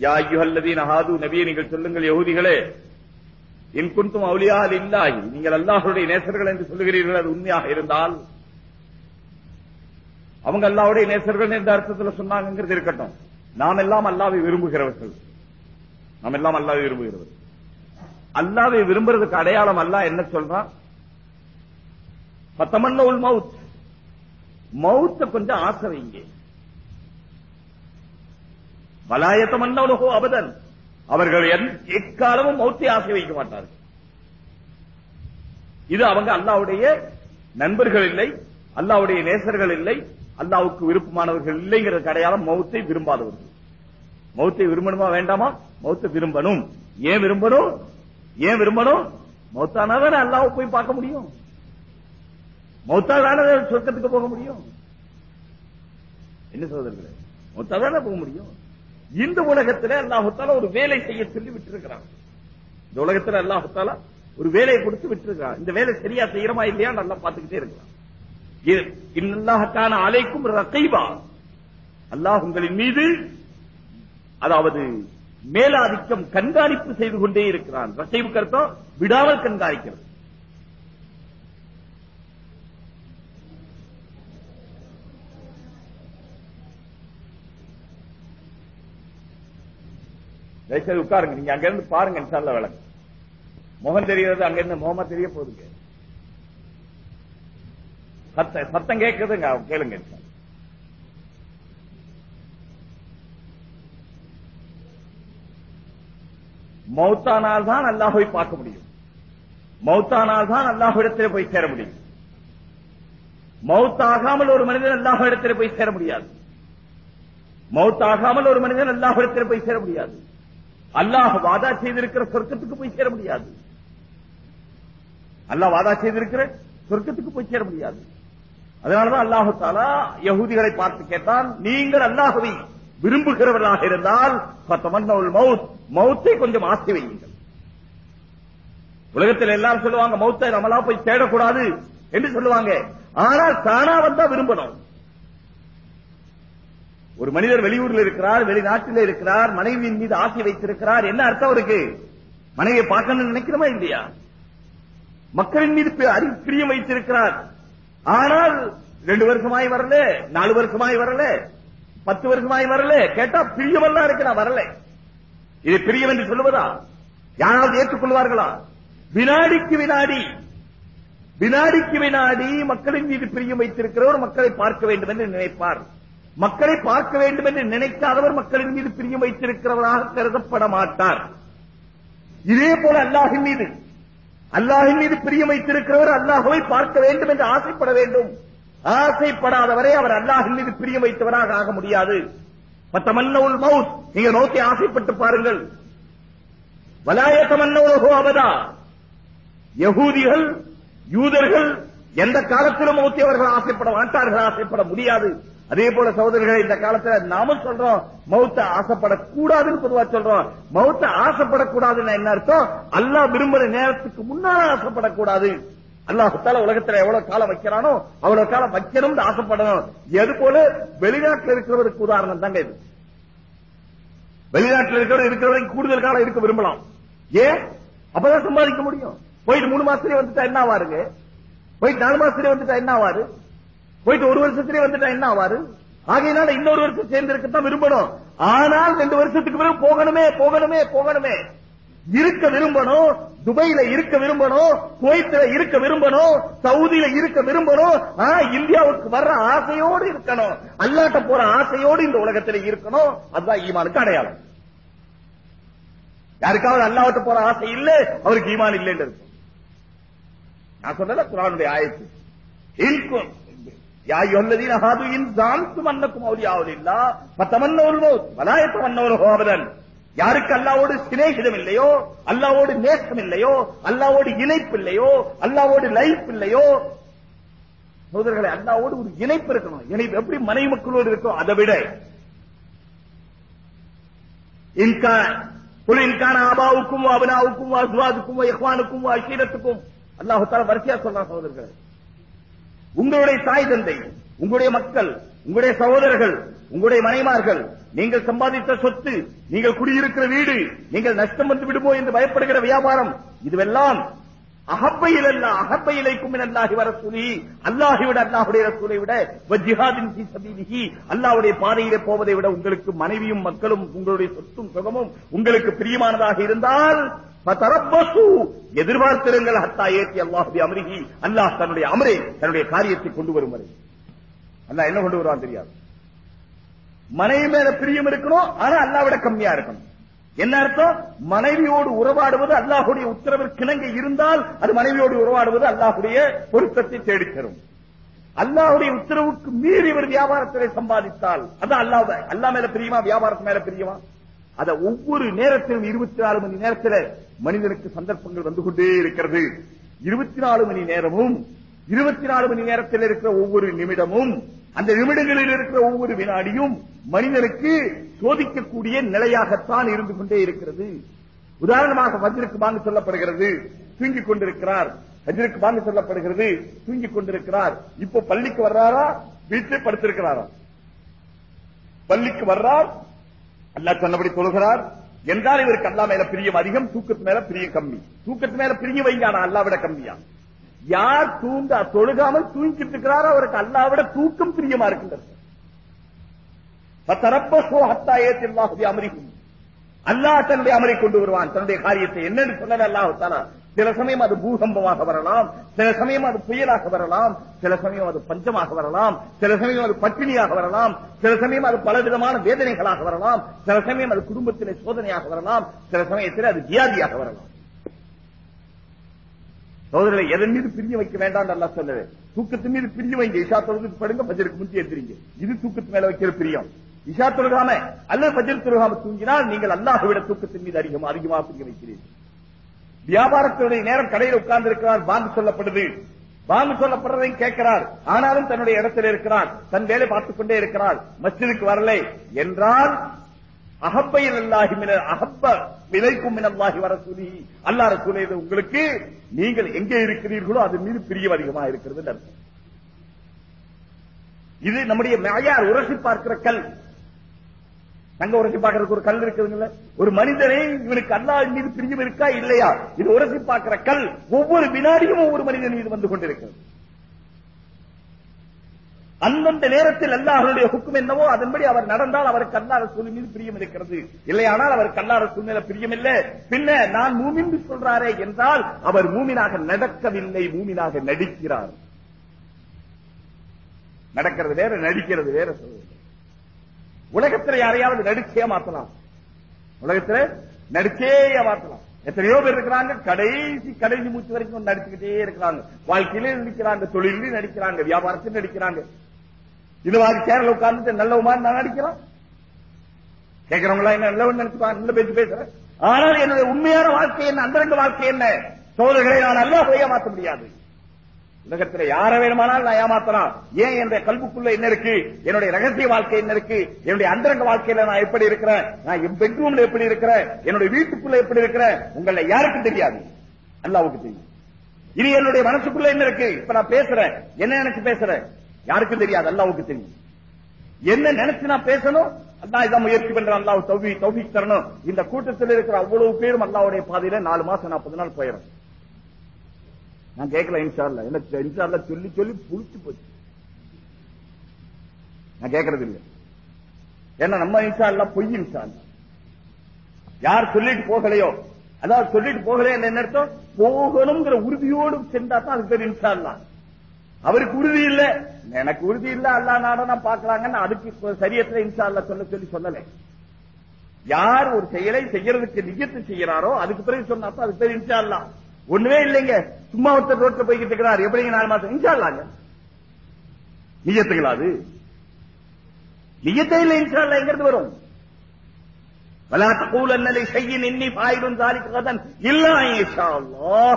யாயுஹல்லதீன் ஹாது நபியை நீங்கள் சொல்லுங்கள் யகுதிகளே என் குன்தும் அவுலியா இல்லாஹி நீங்கள் அல்லாஹுடைய நேசர்கள் என்று சொல்லுகிறீர்கள் அது உண்மையாக இருந்தால் அவங்க அல்லாவுடைய நேசர்கள் என்ற அர்த்தத்துல சொன்னாங்கிறது இருக்கட்டும். நாம் எல்லாம் அல்லாவை விரும்புகிறவர்கள். நாம் எல்லாம் அல்லாவை விரும்புகிறவர்கள். அல்லாவை விரும்புறதுக்கு அடையாளம் அல்லாஹ் என்ன சொல்றான்? பத்தமன்ன உள் மவுத். மவுத்த கொஞ்சம் ஆசை வைங்க. வலாயத்தமன்னோ அபதன். அவர்கள் எக்காலமும் மௌத்தை ஆசை வைக்க மாட்டார்கள். இது அவங்க அல்லாவுடைய நண்பர்கள் இல்லை அல்லாவுடைய நேசர்கள் இல்லை அல்லாவுக்கு விருப்பமானவர்கள் இல்லைங்கிற அடையாளம் மௌத்தை விரும்பாதவர்கள். மௌத்தை விரும்பணுமா வேண்டாமா? மௌத்தை விரும்பணும். ஏன் விரும்பணும்? ஏன் விரும்பணும்? மௌத்தானாதான் அல்லாவை போய் பார்க்க முடியும். மௌத்தாதான சொர்க்கத்துக்கு போக முடியும். என்ன சகோதரர்களே? மௌத்தாதான போக முடியும். இந்த உலகத்துல அல்லாஹுத்தால ஒரு வேலை செய்ய சொல்லி விட்டுருக்கிறான். இந்த உலகத்துல அல்லாஹுத்தால ஒரு வேலையை கொடுத்து விட்டுருக்கான் இந்த வேலை சரியா செய்யறமா இல்லையா நல்லா பார்த்துக்கிட்டே இருக்கிறான். இன்னல்லாஹான அலைக்கும் ரசைவா அல்லாஹ் உங்களின் மீது அதாவது மேலாதிக்கம் கண்காணிப்பு செய்து கொண்டே இருக்கிறான். ரசைவு கருத்தம் விடாமல் கண்காணிக்கிறது. தயவுசெய்து உட்காருங்க. நீங்க அங்க இருந்து பாருங்க இன்ஷால்ல விளக்கு முகம் தெரிகிறது அங்க இருந்து முகமா தெரிய போகுதுங்க. சத்தம் கேட்குதுங்க கேளுங்க மௌத்தானால் தான் அல்லாஹ்வை பார்க்க முடியும். மௌத்தானால் தான் அல்லாஹ்விடத்தில் போய் சேர முடியும். மௌத்தாகாமல் ஒரு மனிதன் அல்லாஹ்விடத்தில் போய் சேர முடியாது. மௌத்தாகாமல் ஒரு மனிதன் அல்லாஹ்விடத்தில் போய் சேர முடியாது. அல்லாஹ் வாதா செய்திருக்கிற சொர்க்கத்துக்கு போய் சேர முடியாது. அல்லாஹ் வாதா செய்திருக்கிற சொர்க்கத்துக்கு போய் சேர முடியாது. அதனாலதான் அல்லாஹு தாலா யகுதிகளை பார்த்து கேட்டான் நீங்கள் அல்லாஹுவை விரும்புகிறவர்களாக இருந்தால் மவுத் மௌத்தை கொஞ்சம் ஆசை வையுங்கள். உலகத்தில் எல்லாரும் சொல்லுவாங்க மௌத்தை நம்மளா போய் தேடக்கூடாது என்று சொல்லுவாங்க. ஆனால் தானா வந்தா விரும்பணும். ஒரு மனிதர் வெளியூர்ல இருக்கிறார் வெளிநாட்டில் இருக்கிறார் மனைவியின் மீது ஆசை வைத்திருக்கிறார். என்ன அர்த்தம் இருக்கு மனைவியை பார்க்கணும்னு நினைக்கிறோமா இல்லையா? மக்களின் மீது பிரியம் வைத்திருக்கிறார். ஆனால் ரெண்டு வருஷமாய் வரல நாலு வருஷமாய் வரல பத்து வருஷமாய் வரல கேட்டா பிரியமெல்லாம் இருக்கு நான் வரல. இது பிரியம் என்று சொல்லுவதா? யாராவது ஏற்றுக்கொள்வார்களா? வினாடிக்கு வினாடி வினாடிக்கு வினாடி மக்களின் மீது பிரியம் வைத்திருக்கிறவர் மக்களை பார்க்க வேண்டும் என்று நினைப்பார். மக்களை பார்க்க வேண்டும் என்று நினைக்காதவர் மக்களின் மீது பிரியம் வைத்திருக்கிறவராக கருதப்பட மாட்டார். இதே போல அல்லாஹின் மீது அல்லாஹின் மீது பிரியம் வைத்திருக்கிறவர் அல்லாஹுவை பார்க்க வேண்டும் என்று ஆசைப்பட வேண்டும். ஆசைப்படாதவரை அவர் அல்லாஹின் மீது பிரியம் வைத்தவராக ஆக முடியாது. பத்தமன்னவுல் மவுத் நீங்க நோக்கி ஆசைப்பட்டு பாருங்கள். வலாயத்தமன்னவுலகோ அவதா யகூதிகள் யூதர்கள் எந்த காலத்திலும் மௌத்தி அவர்கள் ஆசைப்பட மாட்டார்கள் ஆசைப்பட முடியாது. அதே போல சகோதரர்களை இந்த காலத்துல நாமும் சொல்றோம் மௌத்த ஆசைப்படக்கூடாதுன்னு பொதுவா சொல்றோம். மௌத்த ஆசைப்படக்கூடாதுன்னு என்ன அர்த்தம்? அல்லாஹ் விரும்புற நேரத்துக்கு முன்னால ஆசைப்படக்கூடாது. அல்லாஹத்தால உலகத்துல எவ்வளவு காலம் வைக்கிறானோ அவ்வளவு காலம் வைக்கணும்னு ஆசைப்படணும். எது போல? வெளிநாட்டுல இருக்கிறவருக்கு உதாரணம் தாங்க இது. வெளிநாட்டுல இருக்கிறவர் இருக்கிறவரைக்கும் கூடுதல் காலம் இருக்க விரும்பலாம். ஏன்? அப்பதான் சம்பாதிக்க முடியும். போயிட்டு மூணு மாசத்துலயே வந்துட்டா என்ன ஆவாருங்க? போயிட்டு நாலு மாசத்துலயே வந்துட்டா என்ன ஆவாரு? போயிட்டு ஒரு வருஷத்திலே வந்துட்டா என்ன ஆவாரு? ஆகையினால இன்னொரு வருஷம் சேர்ந்திருக்கத்தான் விரும்பணும். ஆனால் ரெண்டு வருஷத்துக்கு பிறகு போகணுமே போகணுமே போகணுமே. இருக்க விரும்பணும் துபாயில இருக்க விரும்பணும் குவைத்துல இருக்க விரும்பணும் சவுதியில இருக்க விரும்பணும். இந்தியாவுக்கு வர்ற ஆசையோடு இருக்கணும். அல்லாட்ட போற ஆசையோடு இந்த உலகத்துல இருக்கணும். அதுதான் ஈமானுக்கு அடையாளம். யாருக்காவது அல்லாஹ்ட்ட போற ஆசை இல்ல அவருக்கு ஈமான் இல்லைன்னு இருக்கும். நான் சொல்லல குரானுடைய ஆயத்து. இருக்கும் யா அய்யுஹல்லதீன ஹாது இன் ஜான்தும் அன்னக்கும் அவுலியாவுலில்லா ஃபதமன்னவுல் மௌத் வலா யதமன்னவுஹு யாருக்கு அல்லாவோடு சிநேகிதம் இல்லையோ அல்லாவோடு நேசம் இல்லையோ அல்லாவோடு இணைப்பு இல்லையோ அல்லாவோடு லைஃப் இல்லையோ சோதர்களை அல்லாவோடு ஒரு இணைப்பு இருக்கணும். இணைப்பு எப்படி மனைவி மக்களோடு இருக்கும் அதை விட. இன்கா குல் இன்கான ஆபாவுக்கும் அபினாவுக்கும் அசுவாதுக்கும் எஹ்வானுக்கும் அஷீரத்துக்கும் அல்லாஹ் தால வரிசையா சொல்றான் சோதர்களை உங்களுடைய தாய் தந்தை உங்களுடைய மக்கள் உங்களுடைய சகோதரர்கள் உங்களுடைய மனைமார்கள் நீங்கள் சம்பாதித்த சொத்து நீங்கள் குடியிருக்கிற வீடு நீங்கள் நஷ்டம் வந்து விடுமோ என்று பயப்படுகிற வியாபாரம் இதுவெல்லாம் அகப்பையில் அல்ல அகப்பையிலைக்கும் அல்லாஹி வர சூழி அல்லாஹி விட அல்லாஹுடைய ரசூலை விட ஜிஹாதின் ஃபீ சபீலிஹி பாதையிலே போவதை விட உங்களுக்கு மனைவியும் மக்களும் உங்களுடைய சொத்தும் சுகமும் உங்களுக்கு பிரியமானதாக இருந்தால் எதிர்பார்த்திருங்கள் ஹத்தா ஏற்றி அல்லாஹுடைய அமருகி அல்லாஹ் தன்னுடைய அமரை தன்னுடைய காரியத்தை கொண்டு வரும் வரை. அல்லாஹ் என்ன கொண்டு வருவான் தெரியாது. மனைவி மேல பிரியம் இருக்கணும் ஆனா அல்லாவிட கம்மியா இருக்கணும். என்ன அர்த்தம்? மனைவியோடு உறவாடுவது அல்லாஹுடைய உத்தரவிற்கிணங்க இருந்தால் அது மனைவியோடு உறவாடுவது அல்லாஹுடைய பொருத்தத்தை தேடித்தரும். அல்லாஹுடைய உத்தரவுக்கு மீறி ஒரு வியாபாரத்திலே சம்பாதித்தால் அதான் அல்லாஹ் அல்லாஹ் மேல பிரியுமா வியாபாரத்து மேல பிரியுமா? அத ஒவ்வொரு நேரத்திலும் இருபத்தி நாலு மணி நேரத்துல மனிதனுக்கு சந்தர்ப்பங்கள் வந்து கொண்டே இருக்கிறது. இருபத்தி நாலு மணி நேரமும் இருபத்தி நாலு மணி நேரத்தில் இருக்கிற ஒவ்வொரு நிமிடமும் அந்த நிமிடங்களில் இருக்கிற ஒவ்வொரு வினாடியும் மனிதனுக்கு சோதிக்கக்கூடிய நிலையாகத்தான் இருந்து கொண்டே இருக்கிறது. உதாரணமாக வஜ்ருக்கு வாங்க சொல்லப்படுகிறது தூங்கிக் கொண்டிருக்கிறார். வஜ்ருக்கு வாங்க சொல்லப்படுகிறது தூங்கிக் கொண்டிருக்கிறார். இப்போ பள்ளிக்கு வர்றாரா? வீட்டில் படுத்திருக்கிறாரா? பள்ளிக்கு வர்றார் அல்லாஹ் சொன்னபடி சொல்கிறார் என்றால் இவருக்கு அல்லா மேல பிரியம் அதிகம் தூக்கத்து மேல பிரியம் கம்மி. தூக்கத்து மேல பிரியம் வைங்கானா அல்லா விட கம்மியா? யார் தூங்க தொழுகாமல் தூங்கிட்டு இருக்கிறாரோ அவருக்கு அல்லா விட தூக்கம் பிரியமா இருக்கின்றது. அமரிக்கும். அல்லாஹ் தன்னுடைய அமரை கொண்டு வருவான் தன்னுடைய காரியத்தை. என்னன்னு சொன்னது அல்லாஹ் சில சமயம் அது பூகம்பமாக வரலாம் சில சமயம் அது புயலாக வரலாம் சில சமயம் அது பஞ்சமாக வரலாம் சில சமயம் அது பட்டினியாக வரலாம் சில சமயம் அது பலவிதமான வேதனைகளாக வரலாம் சில சமயம் அது குடும்பத்திலே சோதனையாக வரலாம் சில சமயத்தில் அது வியாதியாக வரலாம். சோதனை எதன் மீது பிரிய வைக்க வேண்டாம் நல்லா சொல்லுது தூக்கத்தின் மீது பிரிய வைங்க. இஷா தொழுது படுங்க பஜருக்கு முந்தி எடுத்துறீங்க இது தூக்கத்து மேல வைக்கிற பிரியம். இஷா தொழுகாம அல்லது பஜர் தொழுகாம தூங்கினால் நீங்கள் அல்லாஹ் விட தூக்கத்தின் மீது அதிகம் அதிகமாக பிரிய வைக்கிறீர்கள். வியாபாரத்தினுடைய நேரம் கடையில் உட்கார்ந்து இருக்கிறார் வாங்க சொல்லப்படுது. வாங்க சொல்லப்படுறதையும் கேட்கிறார். ஆனாலும் தன்னுடைய இடத்தில் இருக்கிறார். தன் வேலை பார்த்துக் கொண்டே இருக்கிறார். மஸ்ஜிதுக்கு வரலை என்றால் அகப்பையில் அல்லாஹி மின அகப்ப விலைக்கும் மினல்லாகி வர சொல்லி அல்லா ரசூலே இது உங்களுக்கு நீங்கள் எங்கே இருக்கிறீர்களோ அது மீது பிரியம் அதிகமா இருக்கிறது இது நம்முடைய மேயார் உரசி பார்க்கிற கல். தங்க உரசி பார்க்கறதுக்கு ஒரு கல் இருக்குதுங்கள ஒரு மனிதனை இவனுக்கு அல்லாஹ் மீது பிரியம் இருக்கா இல்லையா? இது உரசி பார்க்கிற கல் ஒவ்வொரு வினாடியும் ஒவ்வொரு மனிதன் மீது வந்து கொண்டிருக்கிறது. அந்தந்த நேரத்தில் அல்லாஹருடைய ஹுக்கும் என்னவோ அதன்படி அவர் நடந்தால் அவருக்கு அல்லாத ரசூல் மீது பிரியம் இருக்கிறது. இல்லையானால் அவருக்கு அல்லாஹ் சூழ்நிலை பிரியம் இல்லை. பின்ன நான் மூமின் சொல்றாரே என்றால் அவர் மூமினாக நடக்கவில்லை மூமினாக நடிக்கிறார். நடக்கிறது வேற நடிக்கிறது வேற சொல்லுங்க. உலகத்துல யாரையாவது நடிச்சே மாத்தலாம். உலகத்துல நடிச்சே மாத்தலாம். எத்தனையோ பேர் இருக்கிறாங்க கடைசி கடைசி மூச்சு வரைக்கும் நடிச்சுக்கிட்டே இருக்கிறாங்க. வாழ்க்கையில நடிக்கிறாங்க தொழிலும் நடிக்கிறாங்க வியாபாரத்தில் நடிக்கிறாங்க. இது மாதிரி சேனல் உட்கார்ந்து நல்ல நான் நடிக்கிறோம் கேட்கிறவங்களா என்ன நல்லவன் நினைச்சுப்பாங்க நல்ல பேச்சு பேசுறேன் ஆனால் என்னுடைய உண்மையான வாழ்க்கை என்ன அந்தரங்க வாழ்க்கை என்ன? சோதர்களை நான் நல்ல மாற்ற முடியாது. உலகத்துல யார வேணுமானால் நான் ஏமாத்தலாம். ஏன் என்னுடைய கல்விக்குள்ள என்ன இருக்கு? என்னுடைய ரகசிய வாழ்க்கை என்ன இருக்கு? என்னுடைய அந்தரங்க வாழ்க்கையில நான் எப்படி இருக்கிறேன்? நான் என் பெட்ரூம்ல எப்படி இருக்கிறேன்? என்னுடைய வீட்டுக்குள்ள எப்படி இருக்கிறேன்? உங்களை யாருக்கும் தெரியாது. அல்லாவுக்கு தெரியும். இனி என்னுடைய மனசுக்குள்ள என்ன இருக்கு? இப்ப நான் பேசுறேன். என்ன நினைச்சு பேசுறேன்? யாருக்கும் தெரியாது. அல்லாவுக்கு தெரியும். என்ன நினைச்சு நான் பேசணும்? அல்லா இதான் முயற்சி பண்றேன். அல்லாஹ் தௌவி தௌவி தரணும். இந்த கூட்டத்தில் இருக்கிற அவ்வளவு பேரும் அல்லாவுடைய பாதையில நாலு மாசம் நாற்பது நாள் போயிடும். நான் கேட்கல இன்சார்ல என்ன இன்சார்ல சொல்லி சொல்லி புளிச்சு போச்சு. நான் கேட்கறது இல்லை. ஏன்னா நம்ம இன்சார்ல பொய் இன்சார் யார் சொல்லிட்டு போகலையோ அதாவது சொல்லிட்டு போகலையோ என்ன அர்த்தம்? போகணுங்கிற உறுதியோடு சென்றா தான் அதுக்கு பேர் இன்ஷால்லா அவருக்கு உறுதி இல்ல. எனக்கு உறுதி இல்ல அல்லா நாடனா பாக்கலாங்கன்னு அதுக்கு சரியத்துல இன்ஷால்லா சொல்ல சொல்லி சொல்லலை. யார் ஒரு செயலை செய்யறதுக்கு நிஜத்து செய்யறாரோ அதுக்கு பிறகு சொன்னா அதுக்கு பேர் இன்ஷால்லா ஒண்ணுமே இல்லைங்க. சும்மா ஒருத்தர் ரோட்ல போய்கிட்டு இருக்கிறார் எப்படிங்க நாலு மாசம் இன்ஷால்லாங்க நிஜத்துகளா அது நிஜத்தை இல்லை இன்ஷால்லா எங்கிருந்து வரும் ولا تقولن لشيء اني فاعل ذلك غدا الا ان شاء الله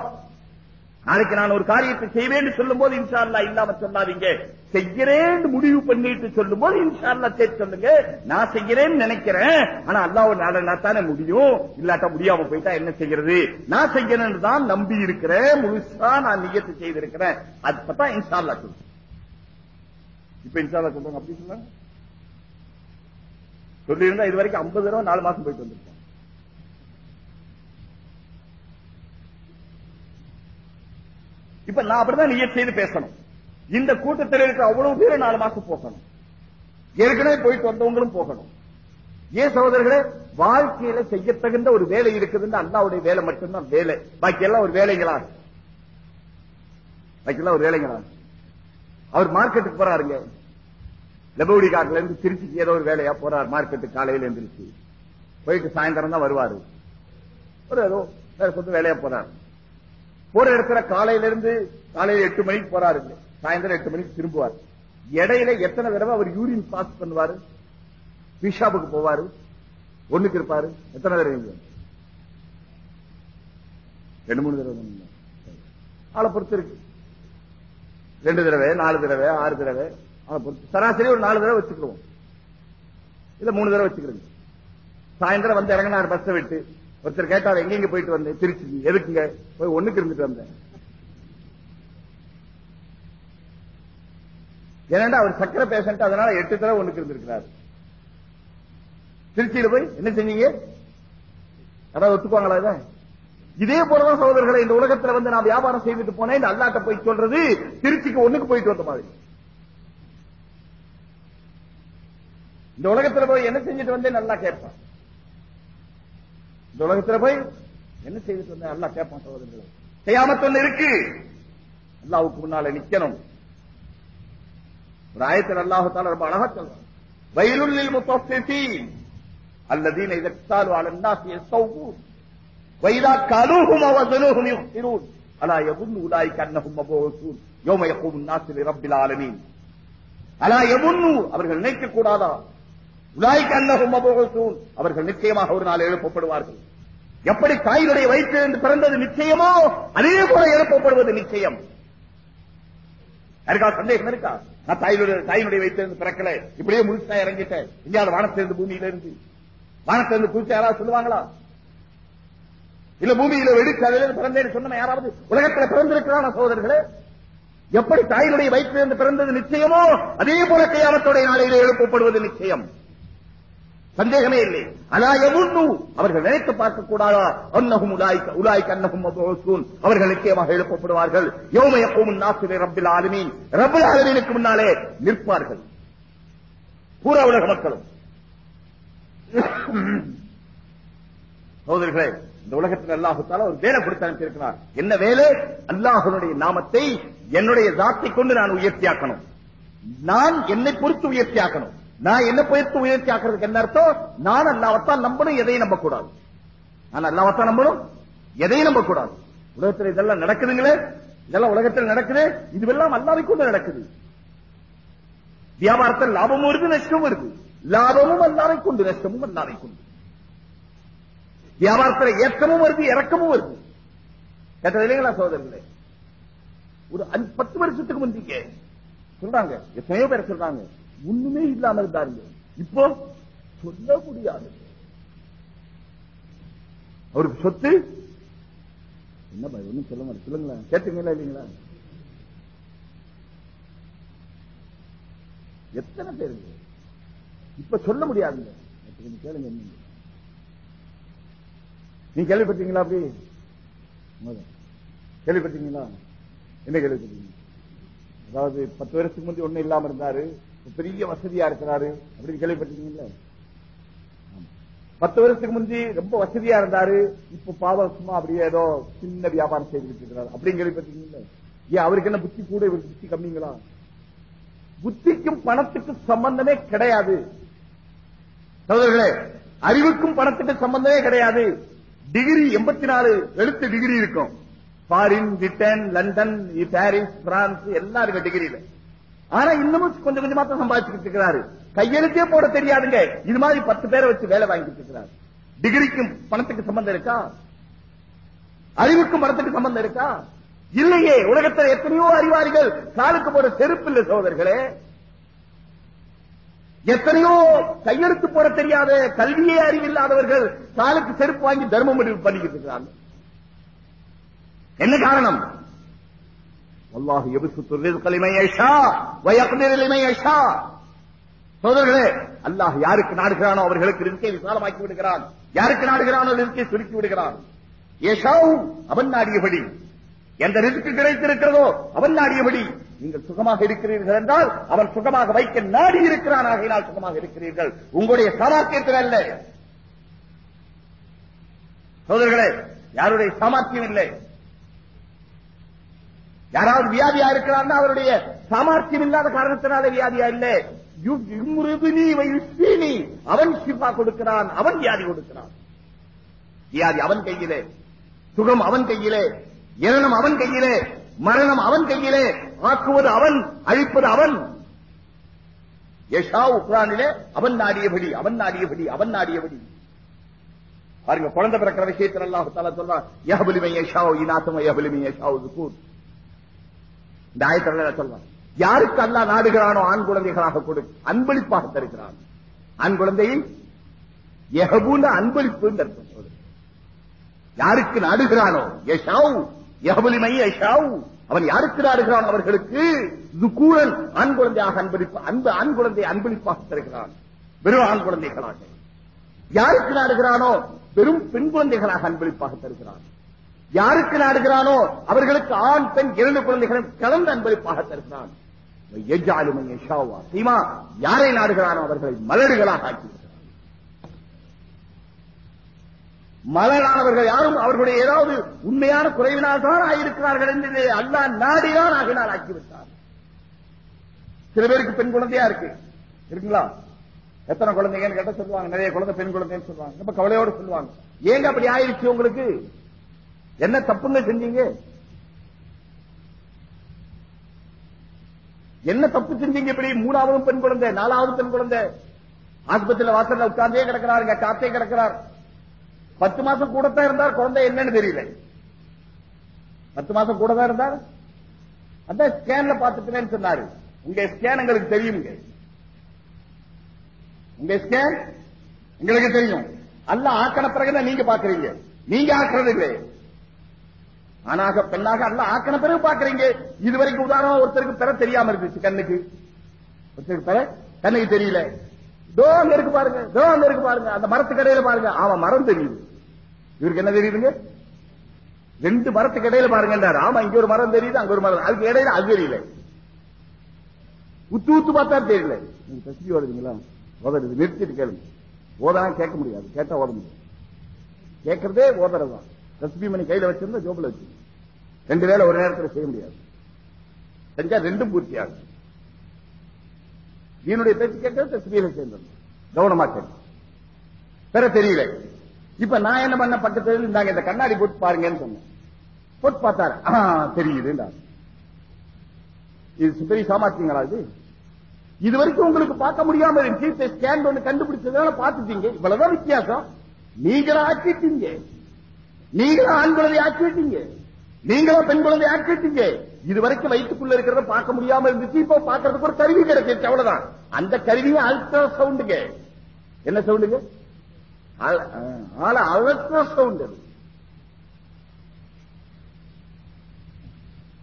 நாளைக்கு நான் ஒரு காரியத்தை செய்வேன்னு சொல்லும் போது இன்ஷா அல்லா இல்லாம சொல்லாதீங்க. செய்கிறேன் முடிவு பண்ணிட்டு சொல்லும் போது இன்ஷா அல்லா சேர்த்து சொல்லுங்க. நான் செய்கிறேன்னு நினைக்கிறேன். ஆனா அல்லாஹ் நாடனா தானே முடியும். இல்லாட்டா முடியாம போயிட்டா என்ன செய்யறது நான் செய்கிறேன்னு தான் நம்பி இருக்கிறேன். முழுசா நான் நியத்து செய்திருக்கிறேன். அது பார்த்தா இன்ஷா அல்லா சொல்லு இப்ப இன்ஷால்லா சொல்றாங்க. அப்படி சொல்லுங்க சொல்லியிருந்தா இது வரைக்கும் ஐம்பது ரூபா நாலு மாசம் போயிட்டு வந்திருக்கேன். இப்ப நான் அப்படிதான் நியத் செய்து பேசணும். இந்த கூட்டத்தில் இருக்கிற அவ்வளவு பேர் நாலு மாசம் போகணும் ஏற்கனவே போயிட்டு வந்தவங்களும் போகணும். ஏன் சகோதரர்களே வாழ்க்கையில செய்யத்தகுந்த ஒரு வேலை இருக்குதுன்னு அண்ணாவுடைய வேலை மட்டும்தான் வேலை. பாக்கி எல்லாம் ஒரு வேலைங்களா பாக்கி எல்லாம் ஒரு வேலைங்களா அவர் மார்க்கெட்டுக்கு போறாருங்க. லெபவுடி காட்டுல இருந்து திருச்சிக்கு ஏதோ ஒரு வேலையா போறாரு மார்க்கெட்டுக்கு காலையில இருந்துருச்சு போயிட்டு சாயந்தரம் தான் வருவாரு. ஒரு ஏதோ வேற சொத்து வேலையா போறாரு. போற இடத்துல காலையில இருந்து காலையில எட்டு மணிக்கு போறாரு. சாயந்தரம் எட்டு மணிக்கு திரும்புவார். இடையில எத்தனை தடவை அவர் யூரின் பாஸ் பண்ணுவாரு? பிஷாப்புக்கு போவாரு. ஒண்ணுக்கு இருப்பாரு. எத்தனை தடவை ரெண்டு மூணு தடவை ஆளை பொறுத்து இருக்கு. ரெண்டு தடவை நாலு தடவை ஆறு தடவை ஆளை பொறுத்து. சராசரி ஒரு நாலு தடவை வச்சுக்கிடுவோம். இல்ல மூணு தடவை வச்சுக்கிறோங்க சாயந்தரம் வந்து இறங்கினார் பஸ்ஸை விட்டு. ஒருத்தர் கேட்டார் எங்க எங்க போயிட்டு வந்தேன் திருச்சி எதுக்குங்க? போய் ஒண்ணுக்கு இருந்துட்டு வந்தேன். ஏன்னா அவர் சக்கர பேஷண்ட் அதனால எட்டு தடவை ஒண்ணுக்கு இருந்திருக்கிறார். திருச்சியில போய் என்ன செஞ்சீங்க? அதாவது ஒத்துக்குவாங்களா இதை? இதே போலதான் சகோதரர்களை இந்த உலகத்துல வந்து நான் வியாபாரம் செய்துட்டு போனேன். இந்த அல்லாட்ட போய் சொல்றது திருச்சிக்கு ஒண்ணுக்கு போயிட்டு வந்த மாதிரி. இந்த உலகத்துல போய் என்ன செஞ்சுட்டு வந்தேன் நல்லா கேட்பான். இந்த உலகத்துல போய் என்ன செய்து சொன்ன அல்லா கேட்பான் சகோதரர்களை. செய்யாம ஒண்ணு இருக்கு. அல்லாவுக்கு முன்னால நிக்கணும். ராயத்தில் அல்லாஹத்தால ரொம்ப அழகா சொல்றான். வயலுள்ளில் முத்தீன் அல்லதீன இதற்கால் அலந்தாசிய சௌகு வைதா கலூகும் அவசலூகும் அலா எபுன் உலாய் கண்ணகும் அபோசூன் யோம யகூம் நாசிலி ஆலமீன். அலா எபுன்னு அவர்கள் நினைக்க கூடாதா உலாய்க்கு அன்னகும் அவர்கள் நிச்சயமாக ஒரு நாள் எழுப்பப்படுவார்கள். எப்படி தாயினுடைய வயிற்றிலிருந்து பிறந்தது நிச்சயமோ அதே போல எழுப்பப்படுவது நிச்சயம். யாருக்கா சந்தேகம் இருக்கா? நான் தாயினுடைய தாயினுடைய வயிற்றிலிருந்து பிறக்கல. இப்படியே முழுசா இறங்கிட்டேன். இந்தியாவில் வானத்திலிருந்து பூமியில இருந்து. வானத்திலிருந்து குறிச்சா யாராவது சொல்லுவாங்களா? இல்ல பூமியில வெடிச்சு அதிலிருந்து பிறந்தேன்னு சொன்ன யாராவது உலகத்துல பிறந்திருக்கிறான சகோதரர்களே? எப்படி தாயினுடைய வயிற்றிலிருந்து பிறந்தது நிச்சயமோ அதே போல கையாமத்தோடைய நாளையிலே எழுப்பப்படுவது நிச்சயம். சந்தேகமே இல்லை. அலா எவுன்னு அவர்கள் நினைத்து பார்க்க கூடாதா? அன்னகும் உலாய்க்க உலாய்க்க அன்னகும் மபூசூன் அவர்கள் நிச்சயமாக எழுப்பப்படுவார்கள் யோம யக்கூமுன் நாசிலே ரப்பில் ஆலமீன். ரப்பில் ஆலமீனுக்கு முன்னாலே நிற்பார்கள். பூரா உலக மக்களும். சகோதரர்களே இந்த உலகத்தில் அல்லாஹுத்தால ஒரு வேலை கொடுத்து அனுப்பியிருக்கிறார். என்ன வேலை? அல்லாஹனுடைய நாமத்தை என்னுடைய ஜாத்தை கொண்டு நான் உயர்த்தியாக்கணும். நான் என்னை பொறுத்து உயர்த்தியாக்கணும். நான் என்ன பொய் உயர்த்தி ஆக்குறதுக்கு என்ன அர்த்தம்? நான் அல்லாவத்தான் நம்பணும் எதையும் நம்பக்கூடாது. நான் அல்லாவத்தான் நம்பணும் எதையும் நம்பக்கூடாது. உலகத்தில் இதெல்லாம் நடக்குதுங்களே? இதெல்லாம் உலகத்தில் நடக்குது? இதுவெல்லாம் அல்லாவை கொண்டு நடக்குது. வியாபாரத்தில் லாபமும் வருது நஷ்டமும் வருது லாபமும் அல்லாவை கொண்டு நஷ்டமும் அல்லாவை கொண்டு வியாபாரத்தில் ஏற்றமும் வருது இறக்கமும் வருது கேட்டது இல்லைங்களா சோதரர்களே ஒரு அஞ்சு- பத்து வருஷத்துக்கு முந்திக்க. சொல்றாங்க எத்தனையோ பேர் சொல்றாங்க. ஒண்ணுமே இல்லாம இருந்தாருங்க. இப்போ சொல்ல முடியாது. அவருக்கு சொத்து? என்ன ஒண்ணும் சொல்ல மாட்டேன். சொல்லுங்களேன். கேட்டீங்களா இல்லைங்களா? எத்தனை பேருங்க? இப்ப சொல்ல முடியாதுங்க. கேளுங்க என்ன நீங்க கேள்விப்பட்டீங்களா அப்படி? கேள்விப்பட்டீங்களா? என்ன கேள்விப்பட்டீங்க? அதாவது பத்து வருஷத்துக்கு முந்தி ஒண்ணும் இல்லாம இருந்தாரு. பெரிய வசதியா இருக்கிறாரு அப்படின்னு கேள்விப்பட்டிருக்கீங்களா? பத்து வருஷத்துக்கு முந்தி ரொம்ப வசதியா இருந்தாரு இப்ப பாவம் சும்மா அப்படியே ஏதோ சின்ன வியாபாரம் செய்துட்டு இருக்கிறாரு. அப்படின்னு கேள்விப்பட்டிருக்கீங்களா? ஏன் அவருக்கு என்ன புத்தி கூட இவருக்கு புத்தி கம்மிங்களா? புத்திக்கும் பணத்துக்கும் சம்பந்தமே கிடையாது. சகோதரர்களே அறிவுக்கும் பணத்துக்கும் சம்பந்தமே கிடையாது. டிகிரி எண்பத்தி நாலு எழுத்து டிகிரி இருக்கும். Foreign Britain London Paris France எல்லாருமே டிகிரியில. ஆனா இன்னமும் கொஞ்சம் கொஞ்சமா தான் சம்பாதிச்சுக்கிட்டு இருக்கிறாரு. கையெழுத்தே போட தெரியாதுங்க. இது மாதிரி பத்து பேரை வச்சு வேலை வாங்கிட்டு இருக்கிறாரு. டிகிரிக்கும் பணத்துக்கு சம்பந்தம் இருக்கா? அறிவுக்கும் பணத்துக்கு சம்பந்தம் இருக்கா? இல்லையே. உலகத்தில் எத்தனையோ அறிவாளிகள் காலுக்கு போற செருப்பு இல்லை சோதர்களே எத்தனையோ கையெழுத்து போட தெரியாத கல்வியே அறிவில்லாதவர்கள் காலுக்கு செருப்பு வாங்கி தர்மம் முடிவு பண்ணிக்கிட்டு இருக்கிறாங்க. என்ன காரணம்? அல்லாஹ் எபிசுத்து ரிஸ்க லிமன் யஷா வ யக்திரு யஷா. சோதர்களே அல்லாஹ் யாருக்கு நாடுகிறானோ அவர்களுக்கு ரிஸ்கை விசாலமாக்கி விடுகிறான். யாருக்கு நாடுகிறானோ ரிஸ்கை சுருக்கி விடுகிறான். யஷாவும் அவன் நாடியபடி. எந்த ரிஸ்க் கிடைத்திருக்கிறதோ அவன் நாடியபடி. நீங்கள் சுகமாக இருக்கிறீர்கள் என்றால் அவன் சுகமாக வைக்க நாடி இருக்கிறான். ஆகையினால் சுகமாக இருக்கிறீர்கள். உங்களுடைய சாமர்த்தியத்தில் அல்ல. சோதர்களே யாருடைய சாமர்த்தியம் இல்லை? யாராவது வியாதியா இருக்கிறார்னா அவருடைய சாமர்த்தியம் இல்லாத காரணத்தினால வியாதியா இல்ல. அவன் சிப்பா கொடுக்கிறான் அவன் வியாதி கொடுக்கிறான். வியாதி அவன் கையிலே. சுகம் அவன் கையிலே. இரணம் அவன் கையிலே. மரணம் அவன் கையிலே. ஆக்குவது அவன் அழிப்பது அவன். யஷா உக்ரானிலே அவன் நாடியபடி அவன் நாடியபடி அவன் நாடியபடி. பாருங்க குழந்தை பிறக்கிற விஷயத்தில் அல்லாஹு தாலா சொல்றான் யஹபலிமை யஷாவோ இனாசம் யஹபலிமை யஷாவோ துக்கூர் இந்த ஆயத்தில் சொல்வான் யாருக்கு அல்லா நாடுகிறானோ ஆண் குழந்தைகளாக கொடு அன்பளிப்பாக தருகிறான். ஆண் குழந்தையை யஹபுல அன்பளிப்பு யாருக்கு நாடுகிறானோ யஷாவ் எகபலிமை யஷாவ். அவன் யாருக்கு நாடுகிறான் அவர்களுக்கு துக்கூரன் ஆண் குழந்தையாக அன்பளிப்பு அன்பு ஆண் குழந்தை அன்பளிப்பாக தருகிறான். வெறும் ஆண் குழந்தைகளாக. யாருக்கு நாடுகிறானோ வெறும் பெண் குழந்தைகளாக அன்பளிப்பாக தருகிறான். யாருக்கு நாடுகிறானோ அவர்களுக்கு ஆண் பெண் இரண்டு குழந்தைகளும் கலந்து அன்பளிப்பாக தருகிறான். எஜ்ஜாலுமை சீமா யாரை நாடுகிறானோ அவர்களை மலடுகளாக ஆக்கி மலரானவர்கள் யாரும் அவர்களுடைய ஏதாவது உண்மையான குறைவினால் தான் ஆயிருக்கிறார்கள் என்று அல்லாஹ் நாடிதான் ஆகினால் ஆக்கிவிட்டார் சில பேருக்கு பெண் குழந்தையா இருக்கு. இருக்குங்களா? எத்தனை குழந்தைங்கன்னு கேட்ட சொல்லுவாங்க. நிறைய குழந்தை பெண் குழந்தைன்னு சொல்லுவாங்க. ரொம்ப கவலையோடு சொல்லுவாங்க. ஏங்க அப்படி ஆயிருச்சு உங்களுக்கு? என்ன தப்புங்க செஞ்சீங்க? என்ன தப்பு செஞ்சீங்க இப்படி? மூணாவது பெண் குழந்தை நாலாவது பெண் குழந்தை. ஆஸ்பத்திரியில வாசல்ல உட்கார்ந்தே கிடக்கிறாருங்க காத்தே கிடக்கிறார். பத்து மாசம் கூடத்தான் இருந்தார் குழந்தை என்னன்னு தெரியல. பத்து மாசம் கூட தான் இருந்தார். அந்த ஸ்கேன்ல பாத்துட்டேன்னு சொன்னாரு. உங்க ஸ்கேன் எங்களுக்கு தெரியுங்க. உங்க ஸ்கேன் எங்களுக்கு தெரியும். அல்ல ஆக்கன பிறகுதான் நீங்க பாக்குறீங்க நீங்க ஆக்குறது இல்லை ஆணாக பெண்ணாக அல்ல ஆக்கன பிறகு பாக்குறீங்க இதுவரைக்கும் உதாரணம் ஒருத்தருக்கு பெற தெரியாம இருந்துச்சு கண்ணுக்கு. ஒருத்தருக்கு பெற கண்ணுக்கு தெரியல. தோ அங்க இருக்கு பாருங்க தோ அங்க இருக்கு பாருங்க அந்த மரத்து கடையில பாருங்க. அவன் மரம் தெரியுது. இவருக்கு என்ன தெரியுதுங்க? ரெண்டு மரத்துக்கு இடையில பாருங்க ஆமா இங்க ஒரு மரம் தெரியுது அங்க ஒரு மரம். அதுக்கு இடையில அது தெரியல. உத்து உத்து பார்த்தா தெரியல. நீங்க தஸ்பி ஓடுதுங்களா ஓதறது நிறுத்திட்டு கேளுங்க. ஓதனா கேட்க முடியாது. கேட்டா ஓத முடியாது. கேட்கறதே ஓதுறதுதான். தஸ்பி கையில வச்சிருந்தா ஜோபில் வச்சு. ரெண்டு வேலை ஒரு நேரத்தில் செய்ய முடியாது. செஞ்சா ரெண்டும் பூர்த்தி ஆகும். என்னுடைய பேச்சு கேட்டது தஸ்பியில சேர்ந்தது கவனமா கேட்டு பெற தெரியல. இப்ப நான் என்ன பண்ண பக்கத்துல இருந்தாங்க? இந்த கண்ணாடி போட்டு பாருங்கன்னு சொன்னேன். போட்டு பார்த்தாரு. ஆ, தெரியுதுண்டா இது பெரிய சாமர்த்தியங்களா இது? இது வரைக்கும் உங்களுக்கு பார்க்க முடியாம இருந்துச்சு. ஸ்கேன் ஒண்ணு கண்டுபிடிச்சதுனால பார்த்துட்டீங்க. இவ்வளவுதான் வித்தியாசம். நீங்களா ஆக்கிட்டீங்க. நீங்களும் ஆண் குழந்தை ஆக்கிட்டீங்க நீங்களும் பெண் குழந்தை ஆக்கிட்டீங்க இது வரைக்கும் வயிற்றுக்குள்ள இருக்கிறத பார்க்க முடியாம இருந்துச்சு. இப்போ பாக்குறதுக்கு ஒரு கருவி கிடைச்சிருச்சு. அவ்வளவுதான். அந்த கருவியும் அல்ட்ரா சவுண்டுங்க என்ன சவுண்டுங்க அல்ட்ரா சவுண்ட் அது.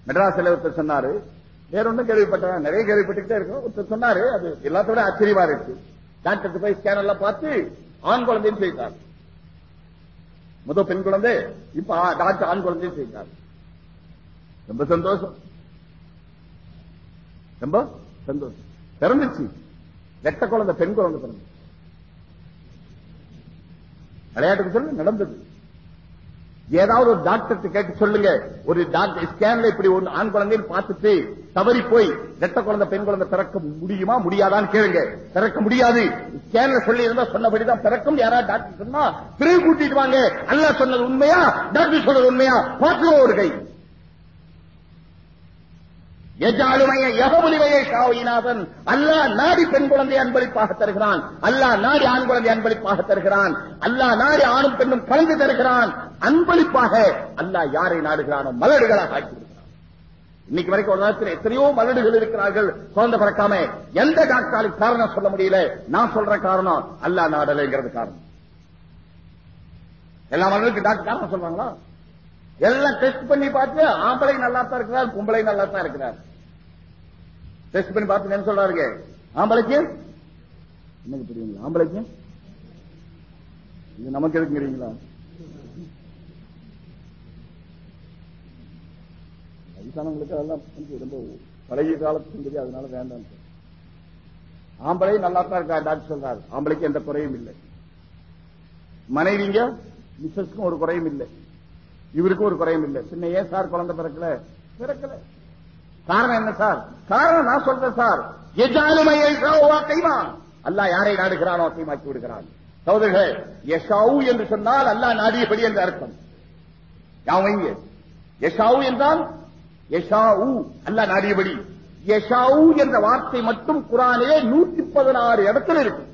மெட்ராஸ்ல ஒருத்தர் சொன்னாரு. வேற ஒன்றும் கேள்விப்பட்டேன் நிறைய கேள்விப்பட்டுக்கிட்டே இருக்கும். ஒருத்தர் சொன்னாரு அது எல்லாத்தோட ஆச்சரியமா இருக்கு. டாக்டர் போய் ஸ்கேன் எல்லாம் பார்த்து ஆண் குழந்தைன்னு சொல்லிட்டாரு. முதல் பெண் குழந்தை இப்ப டாக்டர் ஆண் குழந்தையும் சொல்லிட்டார் ரொம்ப சந்தோஷம். ரொம்ப சந்தோஷம். பிறந்துச்சு. ரெட்ட குழந்தை பெண் குழந்தை பிறந்து. விளையாட்டுக்கு சொல்லுங்க நடந்தது. ஏதாவது ஒரு டாக்டர் கேட்டு சொல்லுங்க. ஒரு டாக்டர் ஸ்கேன்ல இப்படி ஒரு ஆண் குழந்தைன்னு பார்த்துட்டு தவறி போய் ரெட்ட குழந்தை பெண் குழந்தை பிறக்க முடியுமா முடியாதான்னு கேளுங்க. பிறக்க முடியாது. ஸ்கேன்ல சொல்லி இருந்தா சொன்னபடிதான் பிறக்கும். யாராவது டாக்டர் சொன்னா பிறகு கூட்டிட்டு வாங்க. அல்லாஹ் சொன்னது உண்மையா? டாக்டர் சொன்னது உண்மையா? பார்த்துருவோம் ஒரு கை. எஜாலுமைய யகமுலிமையை ஷாவிநாதன் அல்லா நாடி பெண் குழந்தை அன்பளிப்பாக தருகிறான். அல்லாஹ் நாடி ஆண் குழந்தை அன்பளிப்பாக தருகிறான். அல்லாஹ் நாடி ஆணும் பெண்ணும் கலந்து தருகிறான். அன்பளிப்பாக அல்லாஹ் யாரை நாடுகிறானோ மலடுகளாக ஆக்கி இன்னைக்கு வரைக்கும் ஒரு நேரத்தில் எத்தனையோ மலடுகள் இருக்கிறார்கள். குழந்தை பிறக்காம எந்த டாக்டராலும் காரணம் சொல்ல முடியல. நான் சொல்ற காரணம் அல்லா நாடலைங்கிறது காரணம். எல்லா மலருக்கு டாக்டர் காரணம் சொல்றாங்களா? எல்லாம் டெஸ்ட் பண்ணி பார்த்து ஆம்பளை நல்லா தான் இருக்கிறார் கும்பளை நல்லா தான் இருக்கிறார். டெஸ்ட் பண்ணி பார்த்து என்ன சொல்றாருங்க? ஆம்பளைக்கு? என்னங்க புரியுங்களா ஆம்பளைக்கு? இது நமக்கு எதுக்குங்கிறீங்களா வயசானவங்களுக்கு அதெல்லாம் கொஞ்சம் ரொம்ப பழைய காலத்துக்கு அதனால வேண்டாம் ஆம்பளை நல்லா தான் இருக்கா டாக்டர் சொல்றாரு. ஆம்பளைக்கு எந்த குறையும் இல்லை. மனைவிங்க மிஸ்ஸஸ்க்கும் ஒரு குறையும் இல்லை. இவருக்கும் ஒரு குறையும் இல்லை. சின்ன ஏன் சார் குழந்தை பிறக்கல? பிறக்கல. காரணம் என்ன சார்? காரணம் நான் சொல்றேன் சார். அல்லா யாரை நாடுகிறானோ அசைமாக்கி விடுகிறான். சகோதரர்களே எஷாவு என்று சொன்னால் அல்லா நாடியபடி என்று அர்த்தம். யாவைங்க எஷாவு என்றால் யஷாவு அல்லாஹ் நாடியபடி. யஷாவு என்ற வார்த்தை மட்டும் குரானிலே நூத்தி பதினாறு இடத்துல இருக்கு.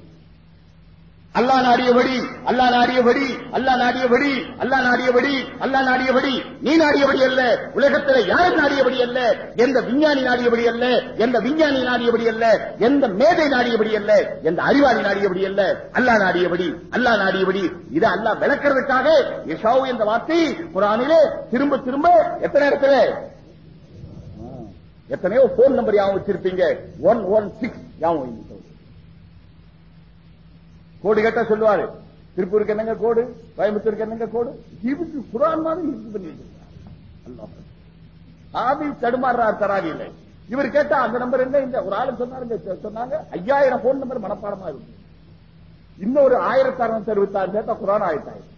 அல்லா நாடியபடி அல்லா நாடியபடி அல்லா நாடியபடி அல்லா நாடியபடி அல்லா நாடியபடி. நீ நாடியபடி அல்ல உலகத்தில் யாரும் நாடியபடி அல்ல எந்த விஞ்ஞானி நாடியபடி அல்ல எந்த விஞ்ஞானி நாடியபடி அல்ல எந்த மேதை நாடியபடி அல்ல எந்த அறிவாளி நாடியபடி அல்ல. அல்லா நாடியபடி அல்லா நாடியபடி. இதை அல்லா விளக்கிறதுக்காக யஷாவு என்ற வார்த்தை குரானிலே திரும்ப திரும்ப எத்தனை இடத்துல? எத்தனையோ போன் நம்பர் யாவும் வச்சிருப்பீங்க. ஒன் ஒன் சிக்ஸ் யாவும் கோடு கேட்டா சொல்லுவாரு. திருப்பூருக்கு என்னங்க கோடு? கோயம்புத்தூருக்கு என்னங்க கோடு? ஜீவிக்கு குரான் மாதிரி யூஸ் பண்ணி ஆவி தடுமாறுறார் தராவில்லை. இவர் கேட்டா அந்த நம்பர் என்ன? இந்த ஒரு ஆளு சொன்னாருங்க சொன்னாங்க. ஐயாயிரம் போன் நம்பர் மனப்பாடமா இருக்கு. இன்னொரு ஆயிரத்தி அறுநூத்தி அறுபத்தி ஆறு சேர்த்தா குரான் ஆயிரத்தாயிரம்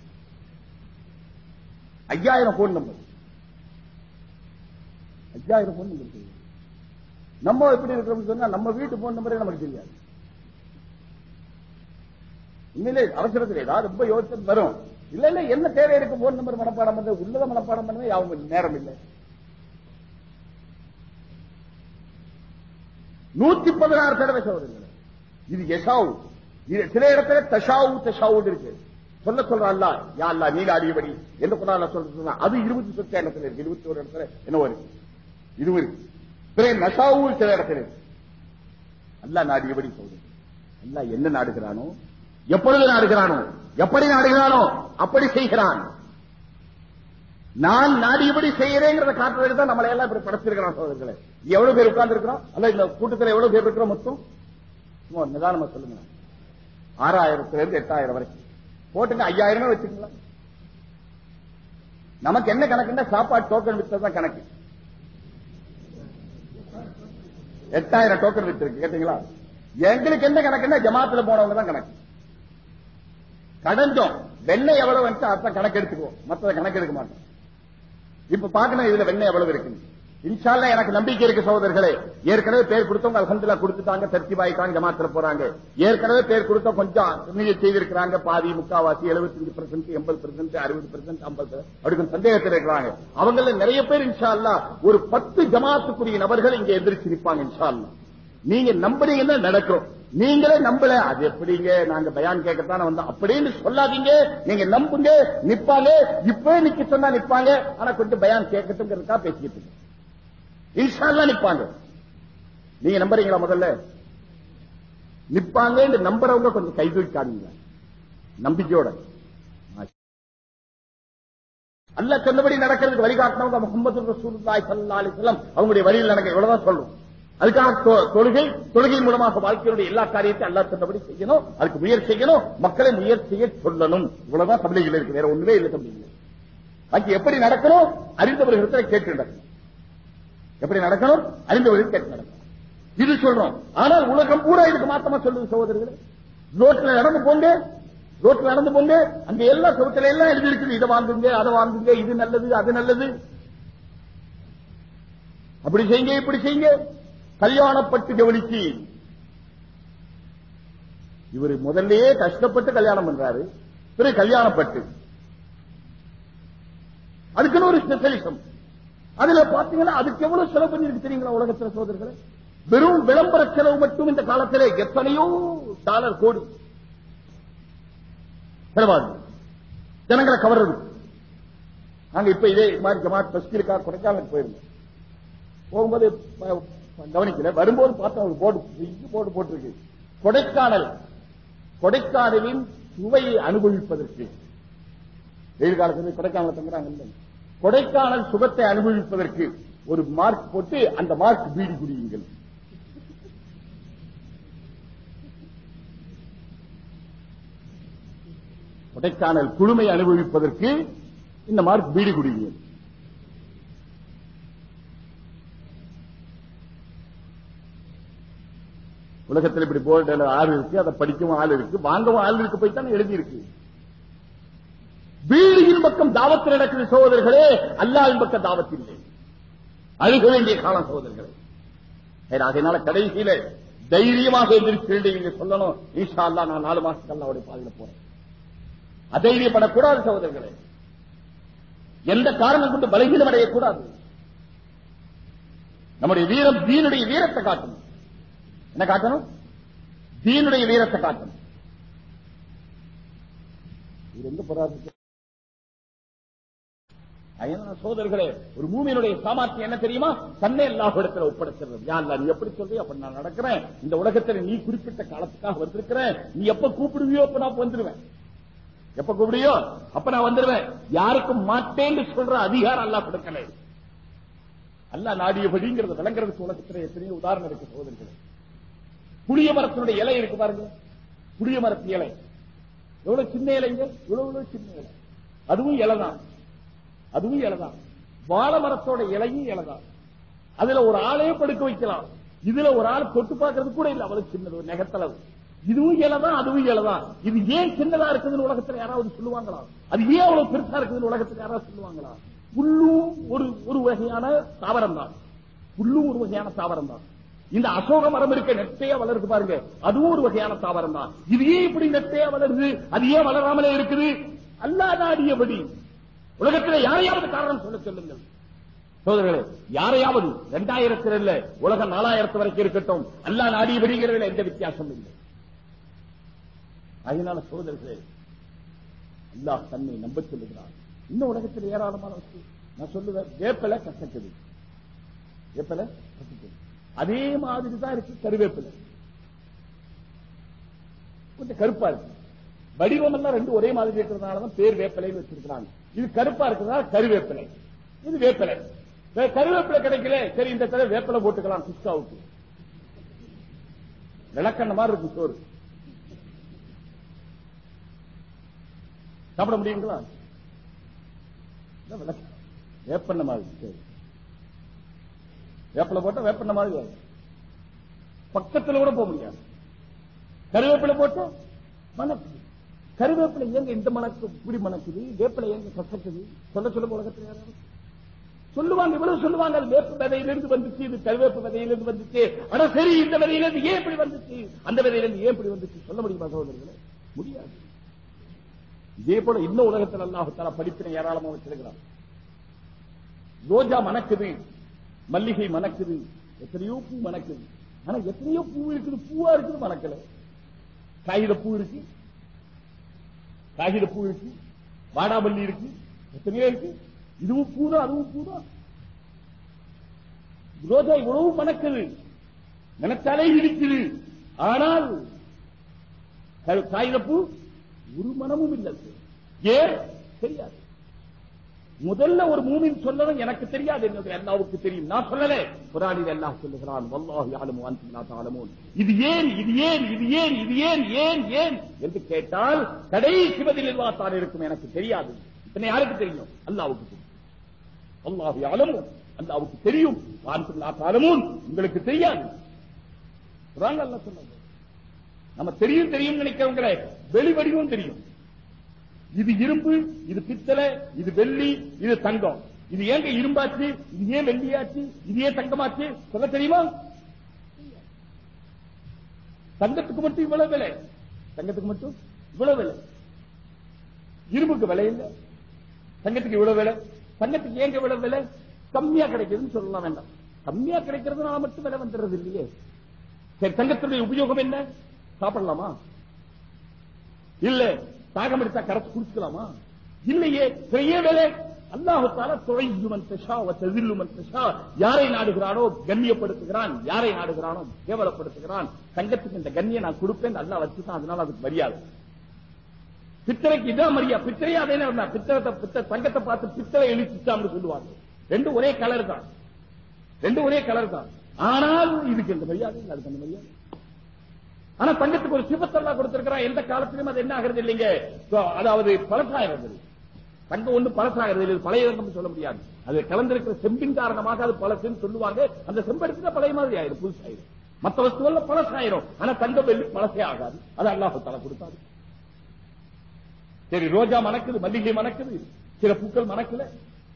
ஐயாயிரம் போன் நம்பர் ஐயாயிரம் போன் நம்பர் நம்ம எப்படி இருக்கிறோம்னு சொன்னா நம்ம வீட்டு போன் நம்பரே நமக்கு தெரியாது. உண்மையிலே அவசரத்தில் ஏதாவது ரொம்ப யோசிச்சு வரும். இல்ல இல்ல என்ன தேவை இருக்கு? போன் நம்பர் மனப்பாடம் பண்ணுறது உள்ளத மனப்பாடம் பண்ணவே அவங்க நேரம் இல்லை. நூத்தி பதினாறு தடவை சோதனை இது எசாவு இது சில இடத்துல தஷாவு தஷாவு இருக்கு. சொல்ல சொல்ற அல்லா யா அல்லா நீங்க அறியபடி என்ன குரான் சொல்றது அது இருபத்தி சொச்ச இடத்துல இருக்கு? இருபத்தி ஒரு இடத்துல என்ன இருக்கு. இதுவும் இருக்கு. பிறகு சில இடத்துல. இருக்கு அல்லா நாடியபடி சொல்றது? அல்லா என்ன நாடுகிறானோ எப்பொழுது நாடுகிறானோ எப்படி நாடுகிறானோ அப்படி செய்கிறான். நான் நாடியபடி செய்யறேங்கிறத காட்டுறதுக்கு தான் நம்மளை எல்லாம் இப்படி படைச்சிருக்கிறான் சோதர்களே எவ்வளவு பேர் உட்கார்ந்து இருக்கிறோம் அல்ல இந்த கூட்டத்தில் எவ்வளவு பேர் இருக்கிறோம் மொத்தம்? சும்மா நிதானமா சொல்லுங்க. ஆறாயிரத்துல இருந்து எட்டாயிரம் வரைக்கும். போட்டுங்க ஐயாயிரமே வச்சுக்கலாம் நமக்கு என்ன கணக்குன்னா சாப்பாடு டோக்கன் வித்ததான் கணக்கு. எட்டாயிரம் டோக்கன் வச்சிருக்கு கேட்டீங்களா? எங்களுக்கு என்ன கணக்குன்னா ஜமாத்துல போனவங்க தான் கணக்கு. கடஞ்சோம். வெண்ணெய் எவ்வளவு அர்த்தம் அதான் கணக்கு எடுத்துக்குவோம் மற்ற கணக்கு எடுக்க மாட்டோம். இப்ப பாக்கணும் இதுல வெண்ணெய் எவ்வளவு இருக்கு இன்ஷால்ல எனக்கு நம்பிக்கை இருக்கு சகோதரர்களே. ஏற்கனவே பேர் கொடுத்தவங்க அலமதுல்லா கொடுத்துட்டாங்க தர்த்தி பாய்க்காங்க ஜமாத்துல போறாங்க. ஏற்கனவே பேர் கொடுத்த கொஞ்சம் நீங்க செய்திருக்கிறாங்க. பாதி முக்காவாசி எழுபத்தஞ்சு பெர்சென்ட் எண்பது பெர்சென்ட் அறுபது பெர்சென்ட் ஐம்பது அப்படி சந்தேகத்தில் இருக்கிறாங்க. அவங்கள நிறைய பேர் இன்ஷால்லா ஒரு பத்து ஜமாத்துக்குரிய நபர்கள் இங்க எதிர்த்து நிற்பாங்க இன்ஷா நீங்க நம்புறீங்கன்னா நடக்கும். நீங்களே நம்பல அது எப்படிங்க? நாங்க பயான் கேட்கத்தான வந்தோம். அப்படின்னு சொல்லாதீங்க. நீங்க நம்புங்க நிப்பாங்க. இப்பவே நிக்க சொன்னா நிப்பாங்க. ஆனா கொஞ்சம் பயான் கேட்கட்டுங்கிறதுக்கா பேசிக்கிட்டு இன்ஷால்லாம் இன்ஷால்லா நிப்பாங்க. நீங்க நம்புறீங்களா முதல்ல? நிப்பாங்க நம்புறவங்க கொஞ்சம் கை நம்பிக்கையோட. அல்ல சொன்னபடி நடக்கிறதுக்கு வழிகாட்டினவங்க முகமது ரசூல்லாய் சல்லா அலைஹி அவங்களுடைய வழியில் நடக்க இவ்வளவுதான் சொல்றோம் அதுக்காக தொழுகை தொழுகை மூலமாக வாழ்க்கையுடைய எல்லா காரியத்தையும் அல்லா சொன்னபடி செய்யணும். அதுக்கு முயற்சி செய்யணும். மக்களை முயற்சியை சொல்லணும். இவ்வளவுதான் தமிழிகள் இருக்கு. வேற ஒண்ணுமே இல்லை தமிழிகள் அது எப்படி நடக்கணும்? அறிந்தவர்கள் கேட்டு எப்படி நடக்கணும்? அறிந்த கேட்டு நடக்கணும் இது சொல்றோம். ஆனால் உலகம் பூரா இதுக்கு மாத்தமா சொல்லுது சகோதரர்களே? ரோட்ல நடந்து போங்க. ரோட்ல நடந்து போங்க. அங்க எல்லா சுவத்துல எல்லாம் எழுதி இருக்குது. இதை வாங்குங்க அதை வாங்குங்க இது நல்லது அது நல்லது. அப்படி செய்யுங்க இப்படி செய்யுங்க. கல்யாணப்பட்டு கவனிச்சு. இவர் முதல்லயே கஷ்டப்பட்டு கல்யாணம் பண்றாரு. பிறகு கல்யாணப்பட்டு. அதுக்குன்னு ஒரு ஸ்பெஷலிசம் அதுல பாத்தீங்கன்னா அதுக்கு எவ்வளவு செலவு பண்ணிருக்கு தெரியுங்களா உலகத்துல சோதர்களை வெறும் விளம்பர செலவு மட்டும் இந்த காலத்திலே எத்தனையோ டாலர் கோடி. செலவாகுது. ஜனங்களை கவர்றது. நாங்க இப்ப இதே மாதிரி ஜமாத் பஸ்டிலுக்கா கொடைக்கானலுக்கு போயிருந்தோம். போகும்போது கவனிக்கல. வரும்போது பார்த்தா ஒரு போர்டு போர்டு போட்டிருக்கு. கொடைக்கானல். கொடைக்கானலின் சுவையை அனுபவிப்பதற்கு. வெயில் காலத்துல கொடைக்கானல் தங்குறாங்க இல்லை கொடைக்கானல் சுகத்தை அனுபவிப்பதற்கு ஒரு மார்க் போட்டு அந்த மார்க் பீடி குடியுங்கள். கொடைக்கானல் குழுமை அனுபவிப்பதற்கு இந்த மார்க் பீடி குடியுங்கள். உலகத்தில் இப்படி போர்டில் ஆள் இருக்கு அதை படிக்கவும் ஆள் இருக்கு வாங்கவும் ஆள் இருக்கு போய் தான் எழுதி இருக்கு பக்கம் தாவத்து நடக்கிற சகோதரர்களே அல்லாவின் பக்கம் தாவத்து இல்லை அழுக வேண்டிய காலம் சகோதரர்களே. அதனால கடைசியில தைரியமாக எந்திரிச்சு நீங்க சொல்லணும். ஈஷா அல்லா நான் நாலு மாசத்துக்கு அல்லாவுடைய பாதையில போறேன். அதைரியப்படக்கூடாது சகோதரர்களே. எந்த காரணம் கொண்டு பலகீனம் அடையக்கூடாது நம்முடைய வீரம் தீனுடைய வீரத்தை காட்டணும் என்ன காட்டணும்? தீனுடைய வீரத்தை காட்டணும் இது எங்க போறாரு? சோதர்களே ஒரு மூமியனுடைய சாமர்த்தியம் என்ன தெரியுமா? தன்னை எல்லாஹிடத்துல ஒப்படைச்சிருந்தது யார் நீ எப்படி சொல்றியோ அப்ப நான் நடக்கிறேன். இந்த உலகத்துல நீ குறிப்பிட்ட காலத்துக்காக வந்திருக்கிறேன். நீ எப்ப கூப்பிடுவியோ அப்ப நான் வந்துருவேன். எப்ப கூப்பிடுவியோ? அப்ப நான் வந்துருவேன். யாருக்கும் மாட்டேன்னு சொல்ற அதிகாரம் அல்லாஹ் கொடுக்கல. அல்ல நாடியபடிங்கிறது விளங்குறதுக்கு உலகத்துல எத்தனையோ உதாரணம் இருக்கு சோதர்களே. புளிய மரத்தினுடைய இலை இருக்கு பாருங்க. புளிய மரத்து இலை. எவ்வளவு சின்ன இலைங்க? இவ்வளவு சின்ன இலை. அதுவும் இலை தான் அதுவும் இலைதான். வாழை மரத்தோட இலையும் இலைதான். அதுல ஒரு ஆளையே படுக்க வைக்கலாம். இதுல ஒரு ஆள் தொட்டு பாக்குறது கூட இல்ல. அவ்வளவு சின்னது ஒரு நெகத்தளவு. இதுவும் இலதான் அதுவும் இலதான். இது ஏன் சின்னதா இருக்குதுன்னு உலகத்துல யாராவது சொல்லுவாங்களா? அது ஏன் அவ்வளவு பெருசா இருக்குதுன்னு உலகத்துல யாராவது சொல்லுவாங்களா? புல்லும் ஒரு ஒரு வகையான தாவரம் தான் புல்லும் ஒரு வகையான தாவரம் தான் இந்த அசோக மரம் இருக்க நெட்டையா வளருது பாருங்க. அதுவும் ஒரு வகையான தாவரம் தான் இது ஏன் இப்படி நெட்டையா வளருது? அது ஏன் வளராமலே இருக்குது? அல்லாதாடியபடி. உலகத்தில் யாரையாவது காரணம் சொல்ல சொல்லுங்கள். சோதரர்களே யாரையாவது இரண்டாயிரத்தில் இல்ல உலகம் நாலாயிரத்து வரைக்கும் இருக்கட்டும் அல்லா நாடியபடிங்கிறதுல எந்த வித்தியாசம் இல்லை. அதனால சோதரர்களே அல்லாஹ் தன்னை நம்ப சொல்லுகிறார் இன்னும் உலகத்தில் ஏராளமான விஷயம் நான் சொல்லுவேன் வேப்பலை கசக்குது. வேப்பலை கசக்குது. அதே மாதிரி தான் இருக்கு கருவேப்பிலை. கொஞ்சம் கருப்பா இருக்கு. வடிவம் எல்லாம் ரெண்டு ஒரே மாதிரி இருக்கிறதுனால தான் பேர் வேப்பலைன்னு வச்சிருக்கிறாங்க. இது கருப்பா இருக்கிறதுனால கருவேப்பிலை. இது வேப்பிலை. கருவேப்பிலை கிடைக்கல சரி இந்த தடவை வேப்பிலை போட்டுக்கலாம் குஸ்காவுக்கு விளக்கண்ண மாதிரி இருக்கு சோறு. சாப்பிட முடியுங்களா? வேப்பண்ண மாதிரி சரி. வேப்பில போட்டா வேப்பண்ண மாதிரி பக்கத்தில் பக்கத்துல கூட போக முடியாது. கருவேப்பிலை போட்டு மணக்குது கருவேப்பிலை ஏங்க இந்த மணக்கு இப்படி மணக்குது வேப்பிலை ஏங்க கசக்குது. சொல்ல சொல்ல உலகத்தில் யாராவது சொல்லுவாங்க இவ்வளவு சொல்லுவாங்க. வேப்பு விதையிலிருந்து வந்துச்சு இது கருவேப்பு விதையிலிருந்து வந்துச்சு. ஆனா சரி இந்த விதையிலிருந்து ஏன் இப்படி வந்துச்சு? அந்த விதையிலிருந்து ஏன் இப்படி வந்துச்சு? சொல்ல முடியுமா சகோதரர்களே? முடியாது. இதே போல இன்னும் உலகத்தில் அல்லாஹால படிப்பினை ஏராளமா வச்சிருக்கிறார் ரோஜா மணக்குது மல்லிகை மணக்குது எத்தனையோ பூ மணக்குது. ஆனா எத்தனையோ பூ இருக்குது பூவா இருக்குது மணக்கல. காகித பூ இருக்கு காகித பூ இருக்கு வாடாமல்லி இருக்கு எத்தனையோ இருக்கு. இதுவும் பூதா அதுவும் பூதா. ரோஜா இவ்வளவு மணக்குது. நினைத்தாலே இருக்குது ஆனால் காகித காகிதப்பூ ஒரு மனமும் இல்லை. ஏன்? தெரியாது. முதல்ல ஒரு மூமின் சொல்லணும் எனக்கு தெரியாது என்னது அல்லாவுக்கு தெரியும். நான் சொல்லல. குரானில் அல்லாஹ் சொல்லுகிறான் வல்லாஹி யாலமு அன்தும் இது ஏன் இது ஏன் இது ஏன் இது ஏன் ஏன் ஏன் என்று கேட்டால் கடைசி பதில் தான் இருக்கும் எனக்கு தெரியாது. இத்தனை யாருக்கு தெரியும்? அல்லாவுக்கு தெரியும். அல்லாஹு யாலமு அல்லாவுக்கு தெரியும். அன்தும் லா உங்களுக்கு தெரியாது. குரான் அல்லாஹ் சொன்னது நம்ம தெரியும் தெரியும் நினைக்கிறவங்களே வெளிவடிவும் தெரியும். இது இரும்பு இது பித்தளை இது வெள்ளி இது தங்கம். இது ஏங்க இரும்பாச்சு? இது ஏன் வெள்ளியாச்சு? இது ஏன் தங்கமாச்சு? சொல்ல தெரியுமா? தங்கத்துக்கு மட்டும் இவ்வளவு விலை. தங்கத்துக்கு மட்டும் இவ்வளவு விலை. இரும்புக்கு விலை இல்ல. தங்கத்துக்கு இவ்வளவு விலை. தங்கத்துக்கு ஏங்க இவ்வளவு விலை? கம்மியா கிடைக்குதுன்னு சொல்லலாம் வேண்டாம். கம்மியா கிடைக்கிறதுனால மட்டும் விலை வந்துடுறது இல்லையே. சரி தங்கத்தினுடைய உபயோகம் என்ன? சாப்பிடலாமா? இல்ல. தாகம் எடுத்தா கரைச்சு குடிச்சுக்கலாமா? இல்லையே பெரிய வேலை. அல்லாஹால துறையுமன் தஷா ததில்லுமன் தஷா. யாரை நாடுகிறானோ கண்ணியப்படுத்துகிறான். யாரை நாடுகிறானோ கேவலப்படுத்துகிறான். தங்கத்துக்கு இந்த கண்ணியை நான் கொடுப்பேன். நல்லா வச்சுதான். அதனால அதுக்கு மரியாதை. பித்தரைக்கு இதான் மரியா பித்தரையே அதே நேரம் பித்தரத்தை பித்த தங்கத்தை பார்த்து பித்தரை எழுச்சிச்சாம்னு சொல்லுவாங்க. ரெண்டு ஒரே கலர் தான். ரெண்டும் ஒரே கலர் தான். ஆனால் இதுக்கு இந்த மரியாதை அதுக்கு அந்த மரியாதை ஆனா தங்கத்துக்கு ஒரு சிவத்தெல்லாம் கொடுத்திருக்கிறான். எந்த காலத்திலும் அது என்ன ஆகிறது இல்லைங்க அதாவது பழசாகிறது தங்கம் ஒண்ணு பழசாகிறது இல்லை பழைய தங்கம் சொல்ல முடியாது. அது கலந்திருக்கிற செம்பின் காரணமாக அது பழசுன்னு சொல்லுவாங்க. அந்த செம்பெடுத்து பழைய மாதிரி ஆயிடும் புதுசாயிரும் மத்த வஸ்துவல்ல பழசாயிரும். ஆனா தங்கம் வெள்ளி பழசே ஆகாது. அது அல்லாஹ் தலை கொடுத்தாரு. சரி ரோஜா மணக்குது மல்லிகை மணக்குது. சில பூக்கள் மணக்கல.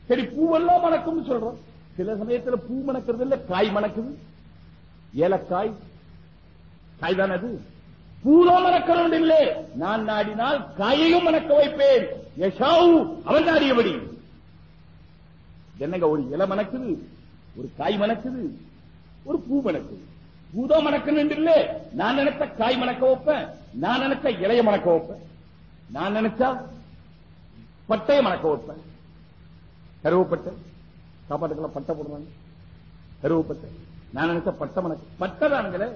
சரி பூவெல்லாம் மணக்கும்னு சொல்றோம். சில சமயத்துல பூ மணக்கிறது இல்ல காய் மணக்குது. ஏலக்காய் காய் தானே அது பூதான் மணக்கணும் இல்லை நான் நாடினால் காயையும் மணக்க வைப்பேன். யசாவு அவன் நாடியபடி. என்னங்க ஒரு இலை மணக்குது? ஒரு காய் மணக்குது? ஒரு பூ மணக்குது. பூதோ மணக்கணும் இல்லை நான் நினைத்த காய் மணக்க வைப்பேன். நான் நினைத்த இலைய மணக்க வைப்பேன். நான் நினைச்சா பட்டையை மணக்க வைப்பேன். கருவப்பட்டை. சாப்பாட்டுக்குள்ள பட்டை போடுவாங்க. கருவப்பட்டை. நான் நினைச்ச பட்டை மணக்க பட்டை தானுங்களே.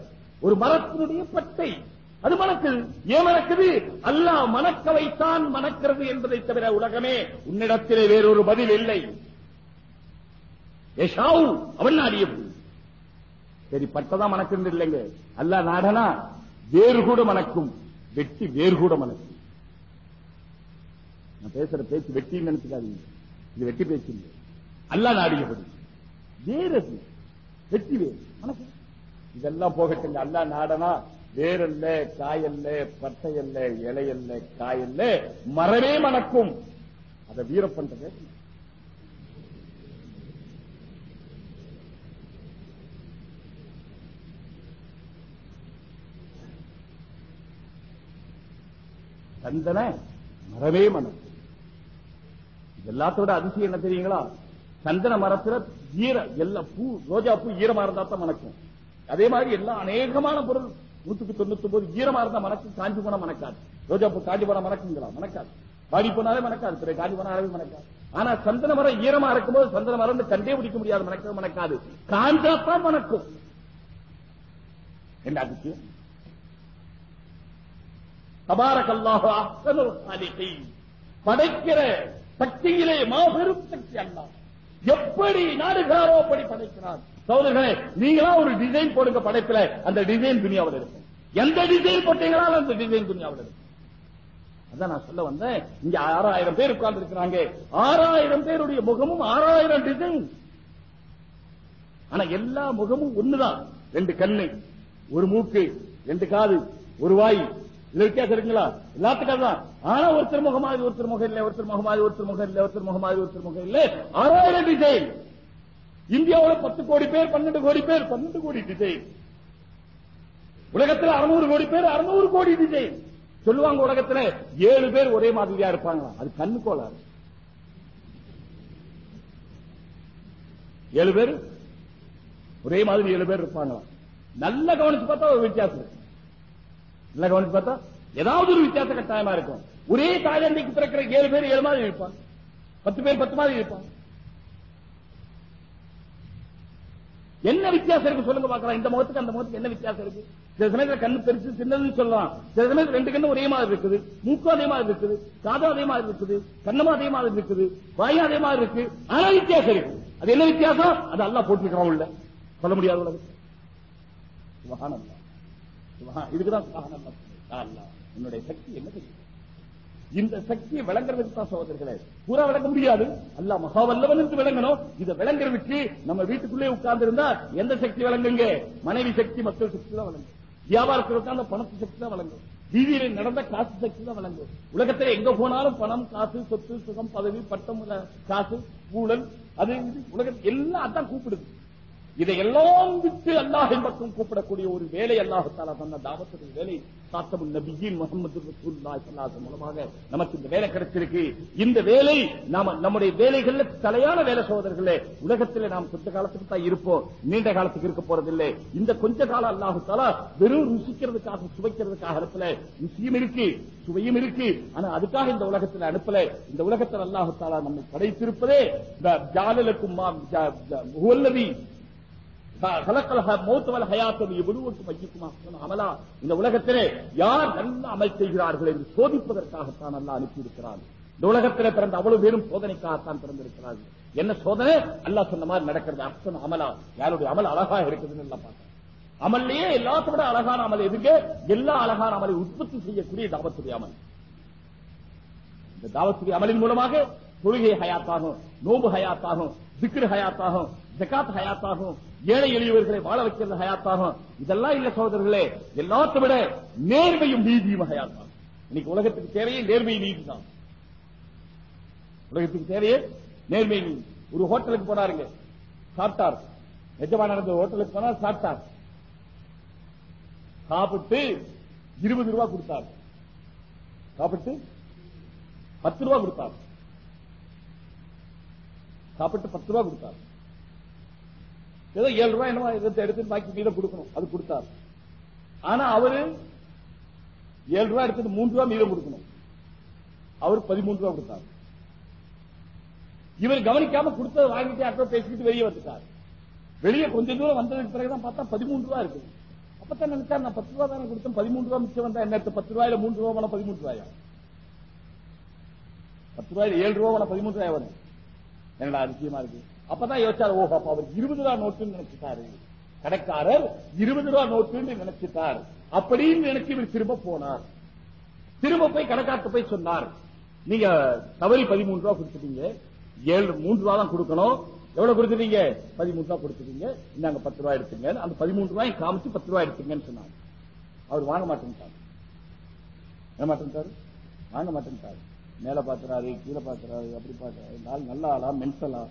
ஒரு மரத்தினுடைய பட்டை. அது மணக்குது ஏன் மணக்குது அல்லாஹ் மணக்க வைத்தான் மணக்கிறது என்பதை தவிர உலகமே உன்னிடத்திலே வேறொரு பதில் இல்லை. யஷாவு அவன் நாடியது சரி பட்டதான் மணக்கிறது இல்லைங்க. அல்லாஹ் நாடனா? வேறு கூட மணக்கும். வெட்டி வேறு கூட மணக்கும். நான் பேசுற பேச்சு வெட்டின்னு நினைச்சுக்காதீங்க. இது வெட்டி பேச்சு அல்ல நாடியபடி வேறு வெட்டி வேறு. மணக்கும். இதெல்லாம் போகட்டுங்க அல்லாஹ் நாடனா வேறல்ல காயல்ல பட்டையல்ல இலையல்ல காயல்ல மரமே மணக்கும். அத வீரப்பண்றது சந்தன மரமே மணக்கும். எல்லாத்தோட அதிசயம் என்ன தெரியுங்களா? சந்தன மரத்துல ஈர எல்லா பூ ரோஜா பூ ஈரமா இருந்தா தான் மணக்கும். அதே மாதிரி எல்லாம் அநேகமான பொருள் நூத்துக்கு தொண்ணூத்தி ஒன்பது ஈரமா இருந்தா மணக்கும் காஞ்சி போனா மணக்காது. ரோஜா பூ காஞ்சி போனா மணக்குங்களா? மணக்காது. வாடி போனாலே மணக்காது பிறகு காஞ்சி போனாலே மணக்காது. ஆனா சந்தன மரம் ஈரமா இருக்கும்போது சந்தன மரம் கண்டே பிடிக்க முடியாது மணக்க மணக்காது. காஞ்சாத்தான் மணக்கும். என்ன அதிசயம் தபாரகல்லாஹு படைக்கிற சக்தியிலே மாபெரும் சக்தி அல்லாஹ். எப்படி நாடுகிறாரோ அப்படி படைக்கிறார் சோதர்களே நீங்களா ஒரு டிசைன் போடுங்க படைப்புல அந்த டிசைன் துணியாவில் இருக்கும் எந்த டிசைன் போட்டீங்களாலும் அந்த டிசைன் துணியாவில் இருக்கும் அதான் நான் சொல்ல வந்தேன். இங்க ஆறாயிரம் பேர் உட்கார்ந்து இருக்கிறாங்க ஆறாயிரம் பேருடைய முகமும் ஆறாயிரம் டிசைன் ஆனா எல்லா முகமும் ஒண்ணுதான். ரெண்டு கண்ணு ஒரு மூக்கு ரெண்டு காது ஒரு வாய். இதுல வித்தியாசம் இருக்குங்களா? எல்லாத்துக்கும் தான் ஆனா ஒருத்தர் முகமாதி ஒருத்தர் முகம் இல்ல ஒருத்தர் முகமாதி ஒருத்தர் முகம் இல்ல ஒருத்தர் முகமாதி ஒருத்தர் முகம் இல்ல. ஆறாயிரம் டிசைன் இந்தியாவுல பத்து கோடி பேர் பன்னெண்டு கோடி பேர் பன்னெண்டு கோடி டிசைன் உலகத்துல அறுநூறு கோடி பேர் அறுநூறு கோடி டிசைன் சொல்லுவாங்க உலகத்துல ஏழு பேர் ஒரே மாதிரியா இருப்பாங்க அது கண்ணு கோளாறு. ஏழு பேர்? ஒரே மாதிரி ஏழு பேர் இருப்பாங்க நல்ல கவனிச்சு பார்த்தா ஒரு வித்தியாசம் இருக்கு. நல்ல கவனிச்சு பார்த்தா ஏதாவது ஒரு வித்தியாசம் கட்டாயமா இருக்கும். ஒரே தாய்லாந்துக்கு பிறக்கிற ஏழு பேர் ஏழு மாதிரி இருப்பாங்க. பத்து பேர் பத்து மாதிரி இருப்பாங்க. என்ன வித்தியாசம் இருக்கு சொல்லுங்க பாக்கலாம் இந்த முகத்துக்கு அந்த முகத்துக்கு என்ன வித்தியாசம் இருக்கு? சில சமயத்துல கண்ணு பெருசு சின்னதுன்னு சொல்லலாம். சில சமயத்துல ரெண்டு கண்ணு ஒரே மாதிரி இருக்குது. மூக்கும் அதே மாதிரி இருக்குது. காதும் அதே மாதிரி இருக்குது. கண்ணமும் அதே மாதிரி இருக்குது. வாயும் அதே மாதிரி இருக்கு. ஆனா வித்தியாசம் இருக்கு. அது என்ன வித்தியாசம்? அது எல்லாம் போட்டிருக்கிறோம் உள்ள. சொல்ல முடியாது உள்ளது இதுக்குதான் என்னுடைய சக்தி என்ன தெரியும்? இந்த சக்தியை விளங்குறதுக்கு தான் சகோதரர்களே. பூரா விளங்க முடியாது. அல்ல மகாவல்லவன் என்று விளங்கணும். இதை விளங்குற விட்டு நம்ம வீட்டுக்குள்ளே உட்கார்ந்து இருந்தா எந்த சக்தி விளங்குங்க? மனைவி சக்தி மக்கள் சக்தி தான் விளங்கும். வியாபாரத்தில் அந்த பணத்து சக்தி தான் வழங்கும் வீதியில நடந்த காசு சக்தி தான் வழங்கும் உலகத்துல எங்க போனாலும் பணம் காசு சொத்து சுகம் பதவி பட்டம் காசு ஊழல் அது இது உலகத்தில் எல்லாம் அதான் கூப்பிடுது. இதையெல்லாம் விட்டு அல்லாஹின் பக்கம் கூப்பிடக்கூடிய ஒரு வேலை அல்லாஹு தாலா தந்த தாவத்துடைய வேலை. சாத்தமுல் நபியின் முகமது மூலமாக நமக்கு இந்த வேலை கிடைச்சிருக்கு. இந்த வேலை நாம நம்முடைய வேலைகள்ல தலையான வேலை சோதர்களே உலகத்தில் நாம் கொஞ்ச காலத்துக்கு தான் இருப்போம். நீண்ட காலத்துக்கு இருக்க போறதில்லை. இந்த கொஞ்ச காலம் அல்லாஹத்தாலா வெறும் ருசிக்கிறதுக்காக சுவைக்கிறதுக்காக அனுப்பல. ருசியும் இருக்கு சுவையும் இருக்கு. ஆனா அதுக்காக இந்த உலகத்தில் அனுப்பல. இந்த உலகத்தில் அல்லாஹு தாலா நம்மை படைத்திருப்பதே இந்த ஜாலலுக்கும் இந்த உலகத்திலே யார் நல்ல அமல் செய்கிறார்கள் என்று சோதிப்பதற்காகத்தான் அல்ல அனுப்பியிருக்கிறார் இந்த உலகத்திலே பிறந்த அவ்வளவு பேரும் சோதனைக்காகத்தான் பிறந்திருக்கிறார்கள். என்ன சோதனை? அல்லாஹ் சொன்ன மாதிரி நடக்கிறது. அர்த்தம் அமலா யாருடைய அமல் அழகா இருக்குதுன்னு எல்லாம் பார்த்தேன் அமல்லையே எல்லாத்தோட அழகான அமல் எதுங்க எல்லா அழகான அமலை உற்பத்தி செய்யக்கூடிய தாவத்துடைய அமல். இந்த தாவத்துடைய அமலின் மூலமாக தொழுகை ஹயாத்தாகும் நோம்பு ஹயாத்தாகும் திக்ரு ஹயாத்தாகும் ஜக்காத் ஹயாத்தாகும் ஏழை எளியவர்களை வாழ வைக்கிறது ஹயாத்தாகும். இதெல்லாம் இல்ல சகோதரர்களே எல்லாத்த விட நேர்மையும் நீதியும் ஹயாத்தாகும். இன்னைக்கு உலகத்துக்கு தேவையே நேர்மை நீதி தான் உலகத்துக்கு தேவையே நேர்மை நீதி. ஒரு ஹோட்டலுக்கு போனாருங்க சாப்பிட்டார். எஜமான நடந்த ஹோட்டலுக்கு போனா சாப்பிட்டார். சாப்பிட்டு இருபது ரூபாய் கொடுத்தார். சாப்பிட்டு பத்து ரூபாய் கொடுத்தார். சாப்பிட்டு பத்து ரூபா கொடுத்தாரு. ஏதோ ஏழு ரூபாய் என்னவோ எடுத்து எடுத்து பாக்கி மீத கொடுக்கணும். அது கொடுத்தாரு. ஆனா அவரு ஏழு ரூபாய் எடுத்து மூன்று ரூபாய் மீதம் கொடுக்கணும். அவர் பதிமூன்று ரூபாய் கொடுத்தாரு. இவர் கவனிக்காம கொடுத்ததை வாங்கிட்டு அப்புறம் பேசிக்கிட்டு வெளியே வந்துட்டார். வெளியே கொஞ்ச தூரம் வந்ததுக்கு பிறகுதான் பார்த்தா பதிமூன்று ரூபாய் இருக்கு. அப்பதான் நினைச்சார் நான் பத்து ரூபாய் தானே கொடுத்தேன். பதிமூன்று ரூபாய் மிச்சம் வந்தா என்ன பத்து ரூபாயில மூன்று ரூபாய் பதிமூன்று ரூபாயா? பத்து ரூபாயில ஏழு ரூபாய் பதிமூன்று ரூபாய் வரும்? என்னடா அதிசயமா இருக்கு? அப்பதான் யோசிச்சார் ஓஹோ அப்ப அவர் இருபது ரூபா நோட்டுன்னு நினைச்சிட்டாரு. கடைக்காரர் இருபது ரூபாய் நோட்டுன்னு நினைச்சிட்டார். அப்படின்னு நினைச்சு இவர் திரும்ப போனார். திரும்ப போய் கடைக்காரத்து போய் சொன்னார். நீங்க தவறி பதிமூணு ரூபாய் கொடுத்துட்டீங்க. ஏழு மூன்று ரூபா தான் கொடுக்கணும். எவ்வளவு கொடுத்துட்டீங்க? பதிமூணு ரூபா கொடுத்துட்டீங்க. நாங்க பத்து ரூபாய் எடுத்துங்க அந்த பதிமூணு ரூபாய் காமிச்சு பத்து ரூபாய் எடுத்துங்கன்னு சொன்னாங்க அவர் வாங்க மாட்டேன்ட்டார். என்ன மாட்டேன்ட்டாரு? வாங்க மாட்டேன்ட்டாரு. மேல பாக்குறாரு கீழே பாக்குறாரு அப்படி பாக்குறாரு. நாள் நல்ல ஆளா மென்சலா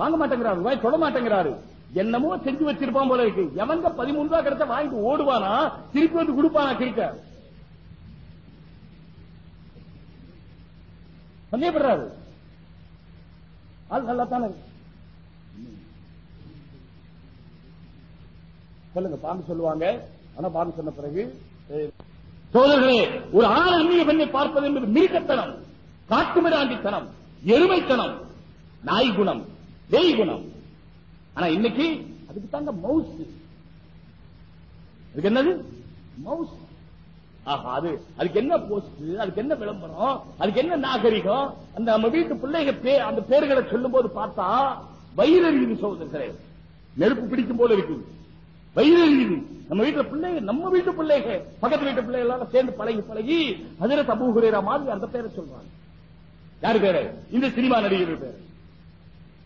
வாங்க மாட்டேங்கிறாரு ரூபாய் தொட மாட்டேங்கிறாரு. என்னமோ செஞ்சு வச்சிருப்பான் போல இருக்கு. எவங்க பதிமூணு ரூபாய் கிடைச்ச வாங்கிட்டு ஓடுவானா? திருப்பி வந்து கொடுப்பானா கேட்க சந்தேகப்படுறாரு. ஆள் நல்லா தானே சொல்லுங்க பாம்பு சொல்லுவாங்க. ஆனா பாம்பு சொன்ன பிறகு சோதர்களே ஒரு ஆண் அந்நிய பெண்ணை பார்ப்பது என்பது மிருகத்தனம் காட்டுமிராண்டித்தனம் எருமைத்தனம் நாய் குணம் வெய் குணம் ஆனா இன்னைக்கு அதுக்கு தாங்க மவுஸ் அதுக்கு என்னது? மவுஸ் ஆஹா அது அதுக்கு என்ன போஸ்ட் அதுக்கு என்ன விளம்பரம் அதுக்கு என்ன நாகரிகம்? அந்த நம்ம வீட்டு பிள்ளைங்க பே- அந்த பேர்களை சொல்லும் போது பார்த்தா வயிறறியுது சோதர்களே நெருப்பு பிடிக்கும் போல இருக்குது. வயிறறியுது நம்ம வீட்டுல பிள்ளைங்க நம்ம வீட்டு பிள்ளைங்க பக்கத்து வீட்டு பிள்ளைங்க எல்லாம் சேர்ந்து பழகி பழகி அதிர தபுகுரேரா மாதிரி அந்த பேரை சொல்றாங்க யாரு பேரு? இந்த சினிமா நடிகர் பேரு.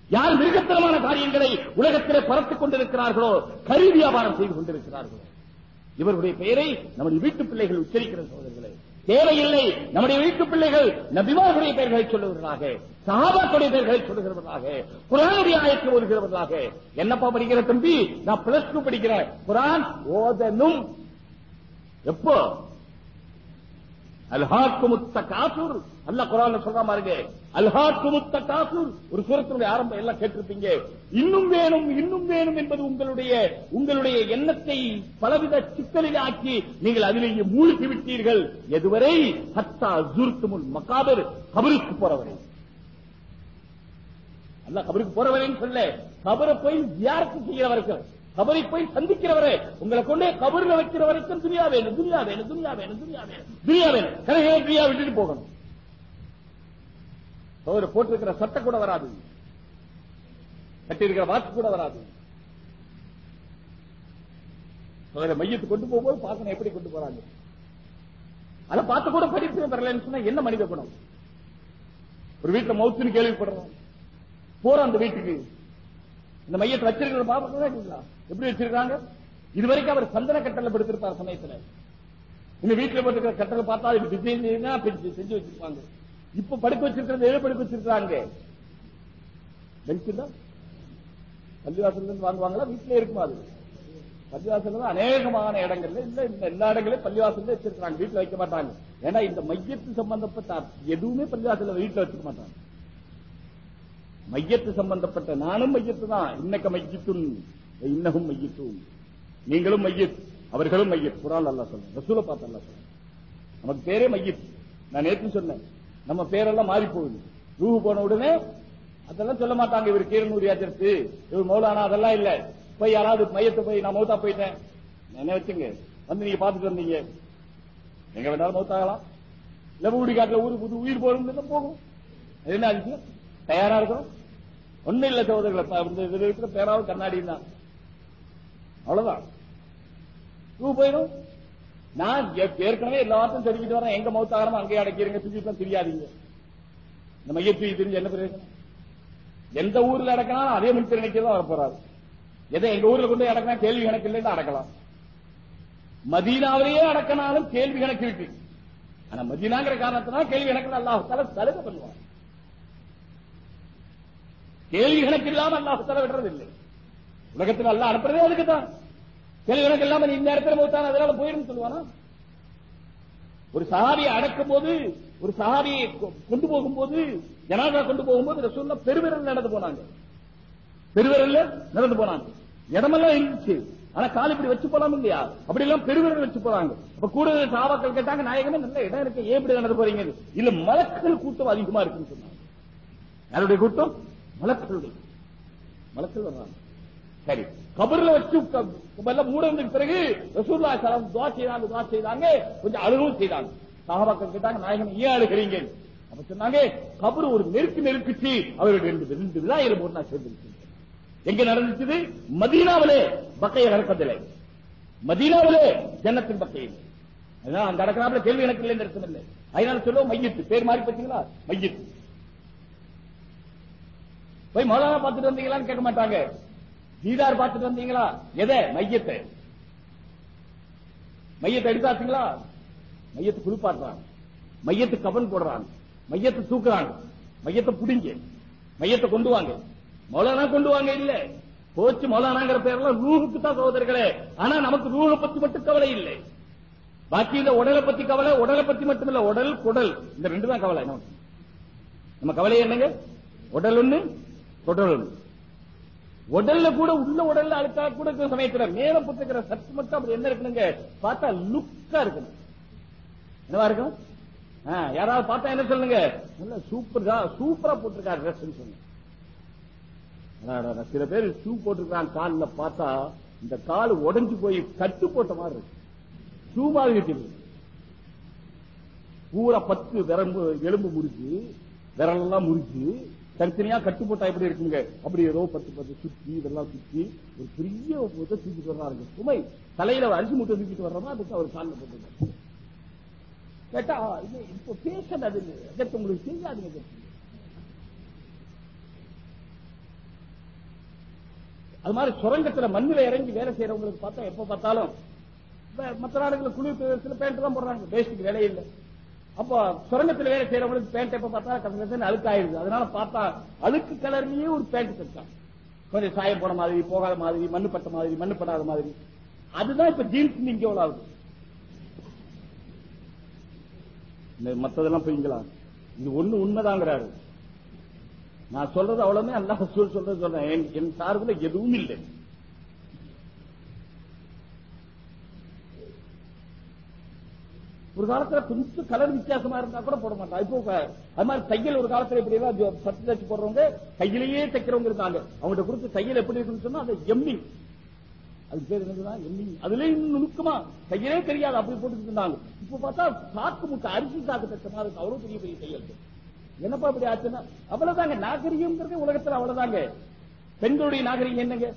யார் மிருகத்தனமான காரியங்களை உலகத்திலே பரப்பிக் கொண்டிருக்கிறார்களோ கறி வியாபாரம் செய்து கொண்டிருக்கிறார்களோ. இவர்களுடைய பெயரை நம்முடைய வீட்டு பிள்ளைகள் உச்சரிக்கிற சோதர்களே தேவையில்லை. நம்முடைய வீட்டு பிள்ளைகள் நபிமார்களுடைய பெயர்களை சொல்லுகிறார்களாக சஹாபாக்களுடைய பெயர்களை சொல்லுகிறவர்களாக குரானுடைய ஆயத்தை ஓதுகிறவர்களாக. என்னப்பா படிக்கிற தம்பி? நான் பிளஸ் டூ படிக்கிறேன். குரான் ஓதனும் எப்போ? அல்ஹாக்கு முத்த காசூர் அல்ல குரான் சொல்ற பாருங்க அல்ஹாக்கு முத்த காசூர் ஒரு சுரத்தினுடைய ஆரம்பம் எல்லாம் கேட்டிருப்பீங்க. இன்னும் வேணும் இன்னும் வேணும் என்பது உங்களுடைய உங்களுடைய எண்ணத்தை பலவித சிக்கலில் ஆக்கி நீங்கள் அதிலேயே மூழ்கி விட்டீர்கள். எதுவரை? ஹத்தா ஜுர்த்துமுல் மகாபர் கபருக்கு போறவரை. அல்ல கபருக்கு போறவரைன்னு சொல்ல கபரை போய் யாருக்கு செய்கிற வரைக்கும் கபரை போய் சந்திக்கிறவரே உங்களை கொண்டே கபரில் வைக்கிற வரைக்கும் துனியா வேணும் துனியா வேணும் துனியா வேணும் துனியா வேணும் துனியா வேணும். கரையே துனியா விட்டுட்டு போகணும். அவர் போட்டிருக்கிற சட்டை கூட வராது. கட்டியிருக்கிற வாக்கு கூட வராது. அவரை மையத்து கொண்டு போகும்போது பாசனை எப்படி கொண்டு போறாங்க? அதை பார்த்து கூட படிப்பு வரலன்னு சொன்னா என்ன மனித குணம்? ஒரு வீட்டுல மவுத்துன்னு கேள்விப்படுறோம். போறோம் அந்த வீட்டுக்கு. இந்த மையத்தை வச்சிருக்கிற பாப்பா எப்படி வச்சிருக்காங்க இதுவரைக்கும் அவர் சந்தன கட்டளை படுத்திருப்பார் சமயத்துல. இந்த வீட்டுல போட்டுக்கிற கட்டளை பார்த்தா இது டிசைன் செஞ்சு வச்சிருப்பாங்க. இப்ப படுக்க வச்சிருக்கிறது ஏழு படுக்க வச்சிருக்காங்க பெஞ்ச் பள்ளிவாசல் இருந்து வாங்குவாங்களா? வீட்டுல இருக்குமா அது? பள்ளிவாசல் அநேகமான இடங்கள்ல இல்ல இந்த எல்லா இடங்களையும் பள்ளிவாசல் வச்சிருக்காங்க வீட்டுல வைக்க மாட்டாங்க. ஏன்னா இந்த மையத்து சம்பந்தப்பட்ட எதுவுமே பள்ளிவாசல வீட்டுல வச்சுக்க மாட்டாங்க. மையத்து சம்பந்தப்பட்ட நானும் மையத்து தான். இன்னக்க மையத்தும் இன்னகும் மையத்தும் நீங்களும் மையத் அவர்களும் மையத். குரால் அல்லா சொல்லுங்க பார்த்து அல்லா சொல்லுங்க நமக்கு பேரே மையத். நான் நேற்று சொன்னேன். நம்ம பேரெல்லாம் மாறி போகுது. ரூஹு போன உடனே அதெல்லாம் சொல்ல மாட்டாங்க. இவர் கீரனூர் யாத்திரத்து இவர் மௌலானா அதெல்லாம் இல்ல. போய் யாராவது மையத்தை போய் நான் மௌத்தா போயிட்டேன். என்ன வச்சுங்க? வந்து நீங்க பாத்துட்டு வந்தீங்க. எங்க வேணாலும் மௌத்தாகலாம். லெபகுடி காட்டுல ஊரு புது உயிர் போறது போகும். என்ன ஆச்சு தயாரா இருக்கும் ஒண்ணு இல்ல சோதர்களை இதுல இருக்கிற பேராவும் கண்ணாடி தான். அவ்வளவுதான். ரூ போயிடும். நான் ஏற்கனவே எல்லாத்தையும் தெரிவித்து வரேன். எங்க மௌத்தாகரமா அங்கேயே அடைக்கிறீங்க சுற்றிட்டு தெரியாதீங்க. இந்த மையத்துக்கு தெரிஞ்சு என்ன பிரயோஜனம் எந்த ஊர்ல அடக்கினாலும் அதே மின் நினைக்க வரப்போறாரு எதை எங்க ஊர்ல கொண்டு அடக்கினா கேள்வி கணக்கு இல்லைன்னு அடக்கலாம். மதீனாவிலேயே அடக்கினாலும் கேள்வி கணக்கு இருக்கு. ஆனா மதீனாங்கிற காரணத்தினால கேள்வி கணக்கு அல்லாஹால சலுகை பண்ணுவாங்க கேள்வி கணக்கு இல்லாம அல்லாஹால விடுறது இல்லை உலகத்தில் அல்ல அனுப்புறதே அதுக்கு தான் கேள்வி கணக்கு இல்லாம நீ இந்த இடத்துல மூத்தான அதனால போயிருந்து சொல்லுவானா? ஒரு சஹாபியை அடக்கும் போது ஒரு சஹாபியை கொ- கொண்டு போகும்போது ஜனாதா கொண்டு போகும்போது ரசூல்லா பெருவிரல் நடந்து போனாங்க. பெருவிரல்ல நடந்து போனாங்க. இடமெல்லாம் இருந்துச்சு. ஆனா கால் இப்படி வச்சு போலாம் இல்லையா? அப்படி எல்லாம் பெருவிரல் வச்சு போறாங்க. அப்ப கூட சாவாக்கள் கேட்டாங்க நாயகமே நல்ல இடம் இருக்கு. ஏன் இப்படி நடந்து போறீங்க? இல்ல மலக்கள் கூட்டம் அதிகமா இருக்குன்னு சொன்னாங்க. யாருடைய கூட்டம்? மலக்களுடைய மலக்கள் வர்றாங்க. சரி. கபர்ல வச்சு எல்லாம் மூடனதுக்கு பிறகு ரசூல்லா சலம் துவா செய்தாங்க துவா செய்தாங்க. கொஞ்சம் அழுகவும் செய்தாங்க. சஹாபாக்கள் கேட்டாங்க நாயகன் ஏன் அழுகிறீங்க? அப்ப சொன்னாங்க கபர் ஒரு நெருக்கு நெருக்குச்சு. அவர்கள் ரெண்டு ரெண்டு விழா இரு நான் சேர்ந்துருச்சு எங்க நடந்துச்சு மதீனாவிலே பக்கைய நடக்கதில்லை மதீனாவிலே ஜன்னத்தின் பக்கையில் அதான் அந்த அடக்கிறாப்புல கேள்வி எனக்கு இல்லைன்னு அர்த்தம் இல்லை அதனால சொல்லுவோம் மையத்து. பேர் மாறி பார்த்தீங்களா மையத்து. போய் மௌலானா பார்த்துட்டு வந்தீங்களான்னு கேட்க மாட்டாங்க. தீதார் பார்த்துட்டு வந்தீங்களா? எதை? மையத்தை. மையத்தை எடுத்தாச்சுங்களா? மையத்தை குளிப்பாட்டுறாங்க மையத்து கவன் போடுறாங்க மையத்தை தூக்குறாங்க மையத்தை புடிங்க. மையத்தை கொண்டு வாங்க. மௌலானா கொண்டு வாங்க இல்ல. போச்சு மௌலானாங்கிற பேர்லாம் ரூஹுக்கு தான் சகோதரர்களே. ஆனா நமக்கு ரூஹை பத்தி மட்டும் கவலை இல்லை. பாக்கி இந்த உடலை பத்தி கவலை உடலை பத்தி மட்டும் இல்ல உடல் குடல். இந்த ரெண்டு தான் கவலை. நமக்கு நம்ம கவலை என்னங்க? உடல் ஒண்ணு குடல் ஒண்ணு. உடல்ல கூட உள்ள உடல்ல அழுக்கா கூட இருக்கிற சமயத்துல மேல புத்துக்கிற சத்து மட்டும் அப்படி என்ன இருக்கணுங்க பார்த்தா லுக்கா இருக்கணும் என்னவா இருக்கும்? யாராவது பார்த்தா என்ன சொல்லுங்க? நல்ல சூப்பரா சூப்பரா போட்டிருக்காரு ட்ரெஸ் சொல்லுங்க சில பேர் ஷூ போட்டிருக்காங்க காலில் பார்த்தா இந்த கால் உடஞ்சு போய் கட்டு போட்ட மாதிரி இருக்கு. ஷூ மாதிரி இருக்குது பூரா பத்து விரம்பு எலும்பு முறிச்சு விரலெல்லாம் முறிச்சு தனித்தனியா கட்டு போட்டா எப்படி இருக்குங்க? அப்படி ஏதோ பத்து பத்து சுத்தி இதெல்லாம் சுத்தி ஒரு பெரிய இதை தூக்கிட்டு வர்றாருங்க சுமை. தலையில அரிசி மூட்டை தூக்கிட்டு வர்றதா அதுக்கு அவர் காலில் போட்டு கேட்டா இப்போ பேசல அது. அதற்கு உங்களுக்கு தெரியாதுங்க அது மாதிரி சுரங்கத்துல மண்ணுல இறங்கி வேலை செய்யறவங்களுக்கு பார்த்தா எப்ப பார்த்தாலும் மற்ற நாடுகளுக்கு குளிர் சில பேண்ட் தான் போடுறாங்க. பேஸ்டுக்கு வேலையே இல்லை. அப்போ சுரங்கத்தில் வேலை செய்யறவங்களுக்கு பேண்ட் எப்ப பார்த்தா கசகசன்னு அழுக்காயிருது. அதனால பார்த்தா அழுக்கு கலர்லயே ஒரு பேண்ட் தைச்சான் கொஞ்சம் சாயம் போன மாதிரி போகாத மாதிரி மண்ணு பட்ட மாதிரி மண்ணு படாத மாதிரி. அதுதான் இப்ப ஜீன்ஸ் இங்க எவ்வளவு ஆகுது இந்த மத்ததெல்லாம் போய்ங்களா இது ஒண்ணு உண்மைதாங்கிறாரு. நான் சொல்றது அவ்வளவுமே அல்லாஹ் சொல்றது சொல்றேன். என்- சார்பில் சார்புல எதுவும் இல்லை. ஒரு காலத்துல கொஞ்சம் கலர் வித்தியாசமா இருந்தா கூட போட மாட்டான். இப்போ அது மாதிரி தையல் ஒரு காலத்துல எப்படி எல்லாம் சத்து தச்சு போடுறவங்க கையிலேயே தைக்கிறவங்க இருந்தாங்க அவங்கள்ட்ட கொடுத்து தையல் எப்படி இருக்குன்னு சொன்னா அது எம்மி அது பேர் என்னதுதான் எம்மிங். அதுலயும் இன்னும் நுணுக்கமா கையிலே தெரியாது அப்படி போட்டுட்டு இருந்தாங்க. இப்ப பார்த்தா சாக்கு முட்டை அரிசி சாக்கு தச்ச மாதிரி இருக்கு. அவ்வளவு பெரிய பெரிய தையல் இருக்கு. என்னப்பா இப்படி ஆச்சுன்னா அவ்வளவுதாங்க. நாகரிகம்ங்கிறது உலகத்துல அவ்வளவுதாங்க. பெண்களுடைய நாகரிகம் என்னங்க?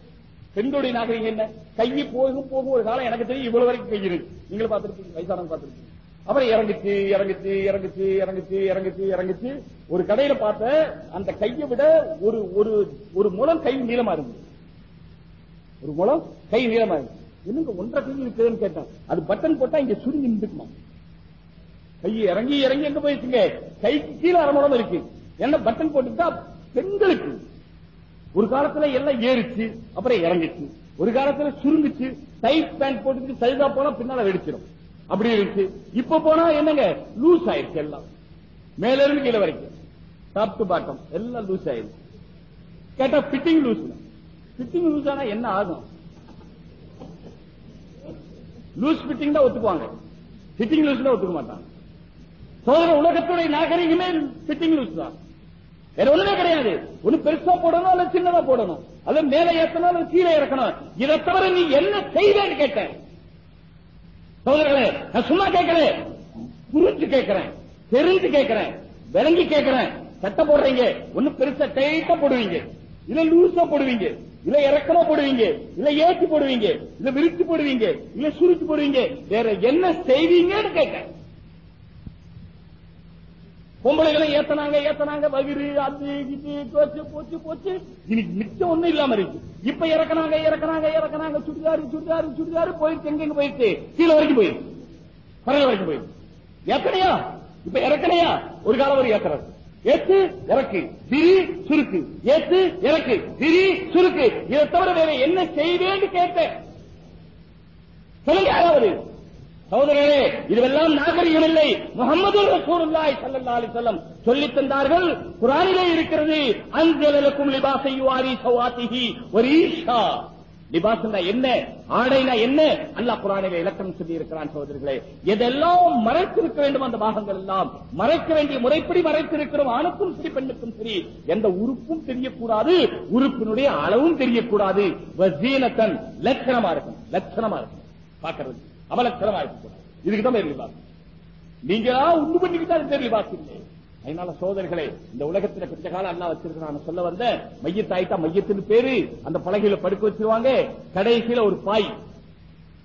பெண்களுடைய நாகரிகம் என்ன? கையை போகும் போகும். ஒரு காலம் எனக்கு தெரியும் இவ்வளவு வரைக்கும் கை இருக்கு. நீங்களும் பார்த்திருப்பீங்க வயசானவங்க பார்த்திருப்பீங்க. அப்புறம் இறங்குச்சு இறங்குச்சு இறங்குச்சு இறங்குச்சு இறங்குச்சு இறங்குச்சு. ஒரு கடையில பார்த்த அந்த கையை விட ஒரு ஒரு ஒரு முளம் கை நீளமா இருந்தது. ஒரு முளம் கை நீளமா இருந்தது. என்னங்க ஒன்றரை கை இருக்குதுன்னு கேட்டேன். அது பட்டன் போட்டா இங்க சுருங்கி நின்றுக்குமா கை இறங்கி இறங்கி எங்க போயிடுச்சுங்க? கைக்கு கீழே அரை இருக்கு. என்ன பட்டன் போட்டுக்கிட்டா பெண்களுக்கு. ஒரு காலத்துல எல்லாம் ஏறிச்சு அப்புறம் இறங்கிச்சு. ஒரு காலத்துல சுருங்குச்சு. டைட் பேண்ட் போட்டுட்டு சைதா போனா பின்னால வெடிச்சிடும் அப்படி இருக்கு. இப்ப போனா என்னங்க? லூஸ் ஆயிருச்சு எல்லாம். மேல இருந்து கீழே வரைக்கும். டாப் டு பாட்டம் எல்லாம் லூஸ் ஆயிருச்சு கேட்டா பிட்டிங் லூஸ் பிட்டிங் லூஸ் ஆனா என்ன ஆகும்? லூஸ் பிட்டிங் தான் ஒத்துக்குவாங்க. ஃபிட்டிங் லூஸ் தான் ஒத்துக்க மாட்டாங்க. சோதர உலகத்துடைய நாகரிகமே ஃபிட்டிங் லூஸ் தான். வேற ஒண்ணுமே கிடையாது. ஒண்ணு பெருசா போடணும் அல்ல சின்னதா போடணும். அல்ல மேல ஏத்தணும் அல்ல கீழே இறக்கணும். இதை தவிர நீ என்ன செய்வேன்னு கேட்டேன்? சோதரர்களே நான் சும்மா கேட்கிறேன். புரிஞ்சு கேட்கிறேன். தெரிஞ்சு கேட்கிறேன். விளங்கி கேட்கிறேன். சட்டை போடுறீங்க. ஒண்ணு பெருசா டைட்டா போடுவீங்க. இல்ல லூசா போடுவீங்க. இல்ல இறக்கமா போடுவீங்க. இல்ல ஏற்றி போடுவீங்க. இல்ல விரிச்சு போடுவீங்க. இல்ல சுருச்சு போடுவீங்க. வேற என்ன செய்வீங்கன்னு கேட்கிறேன். பொம்பளைகளை ஏத்தனாங்க ஏத்தனாங்க. வகிரு அது இது போச்சு போச்சு போச்சு. இன்னைக்கு மிச்சம் ஒண்ணும் இல்லாம இருக்கு. இப்ப இறக்குனாங்க இறக்குனாங்க இறக்குனாங்க. சுடிதாரு சுடிதாரு சுடிதாரு. போயிடுச்சு. எங்க போயிடுச்சு? கீழே வரைக்கும் போயிடுச்சு. பறவை வரைக்கும் போயிடுச்சு. எத்தனையா இப்ப இறக்கணையா ஒரு காலம் ஒரு ஏத்துறது ஏத்து இறக்கு. திரி சுருக்கு. ஏத்து இறக்கு. திரி சுருக்கு. இதை தவிர வேற என்ன செய்வேன்னு கேட்டேன். சொல்லுங்க யாராவது. சோதரே இதுவெல்லாம் நாகரிகம் இல்லை. முகமது ரசூலுல்லாஹி ஸல்லல்லாஹு அலைஹி வஸல்லம் சொல்லி தந்தார்கள் குரானிலே இருக்கிறது அஞ்சலுக்கும் லிபாஸை யுவாரி சவாத்திஹி ஈஷா லிபாஸ்னா என்ன? ஆடைனா என்ன? அல்லாஹ் குரானிலே இலக்கணம் சொல்லி இருக்கிறான் சோதரிகளே எதெல்லாம் மறைத்திருக்க வேண்டும் அந்த பாகங்கள் எல்லாம்? மறைக்க வேண்டிய முறைப்படி மறைத்திருக்கிறோம். ஆணுக்கும் சரி பெண்ணுக்கும் சரி. எந்த உறுப்பும் தெரியக்கூடாது. உறுப்பினுடைய அளவும் தெரியக்கூடாது. லட்சணமா இருக்கும். லட்சணமா இருக்கும். பாக்குறது அமலக்கரம் இருக்கக்கூடாது இதுக்கு தான் லிபாஸ் நீங்களா உண்டு பண்ணிக்கிட்டா அது பேர் லிபாஸ் இல்லை. அதனால சோதர்களே இந்த உலகத்துல கொஞ்ச காலம் அல்லா வச்சிருக்கான் சொல்ல வந்த மையத்தாயிட்டா மையத்தின் பேரு அந்த பலகையில படுக்க வச்சிருவாங்க. கடைசியில ஒரு பாய்.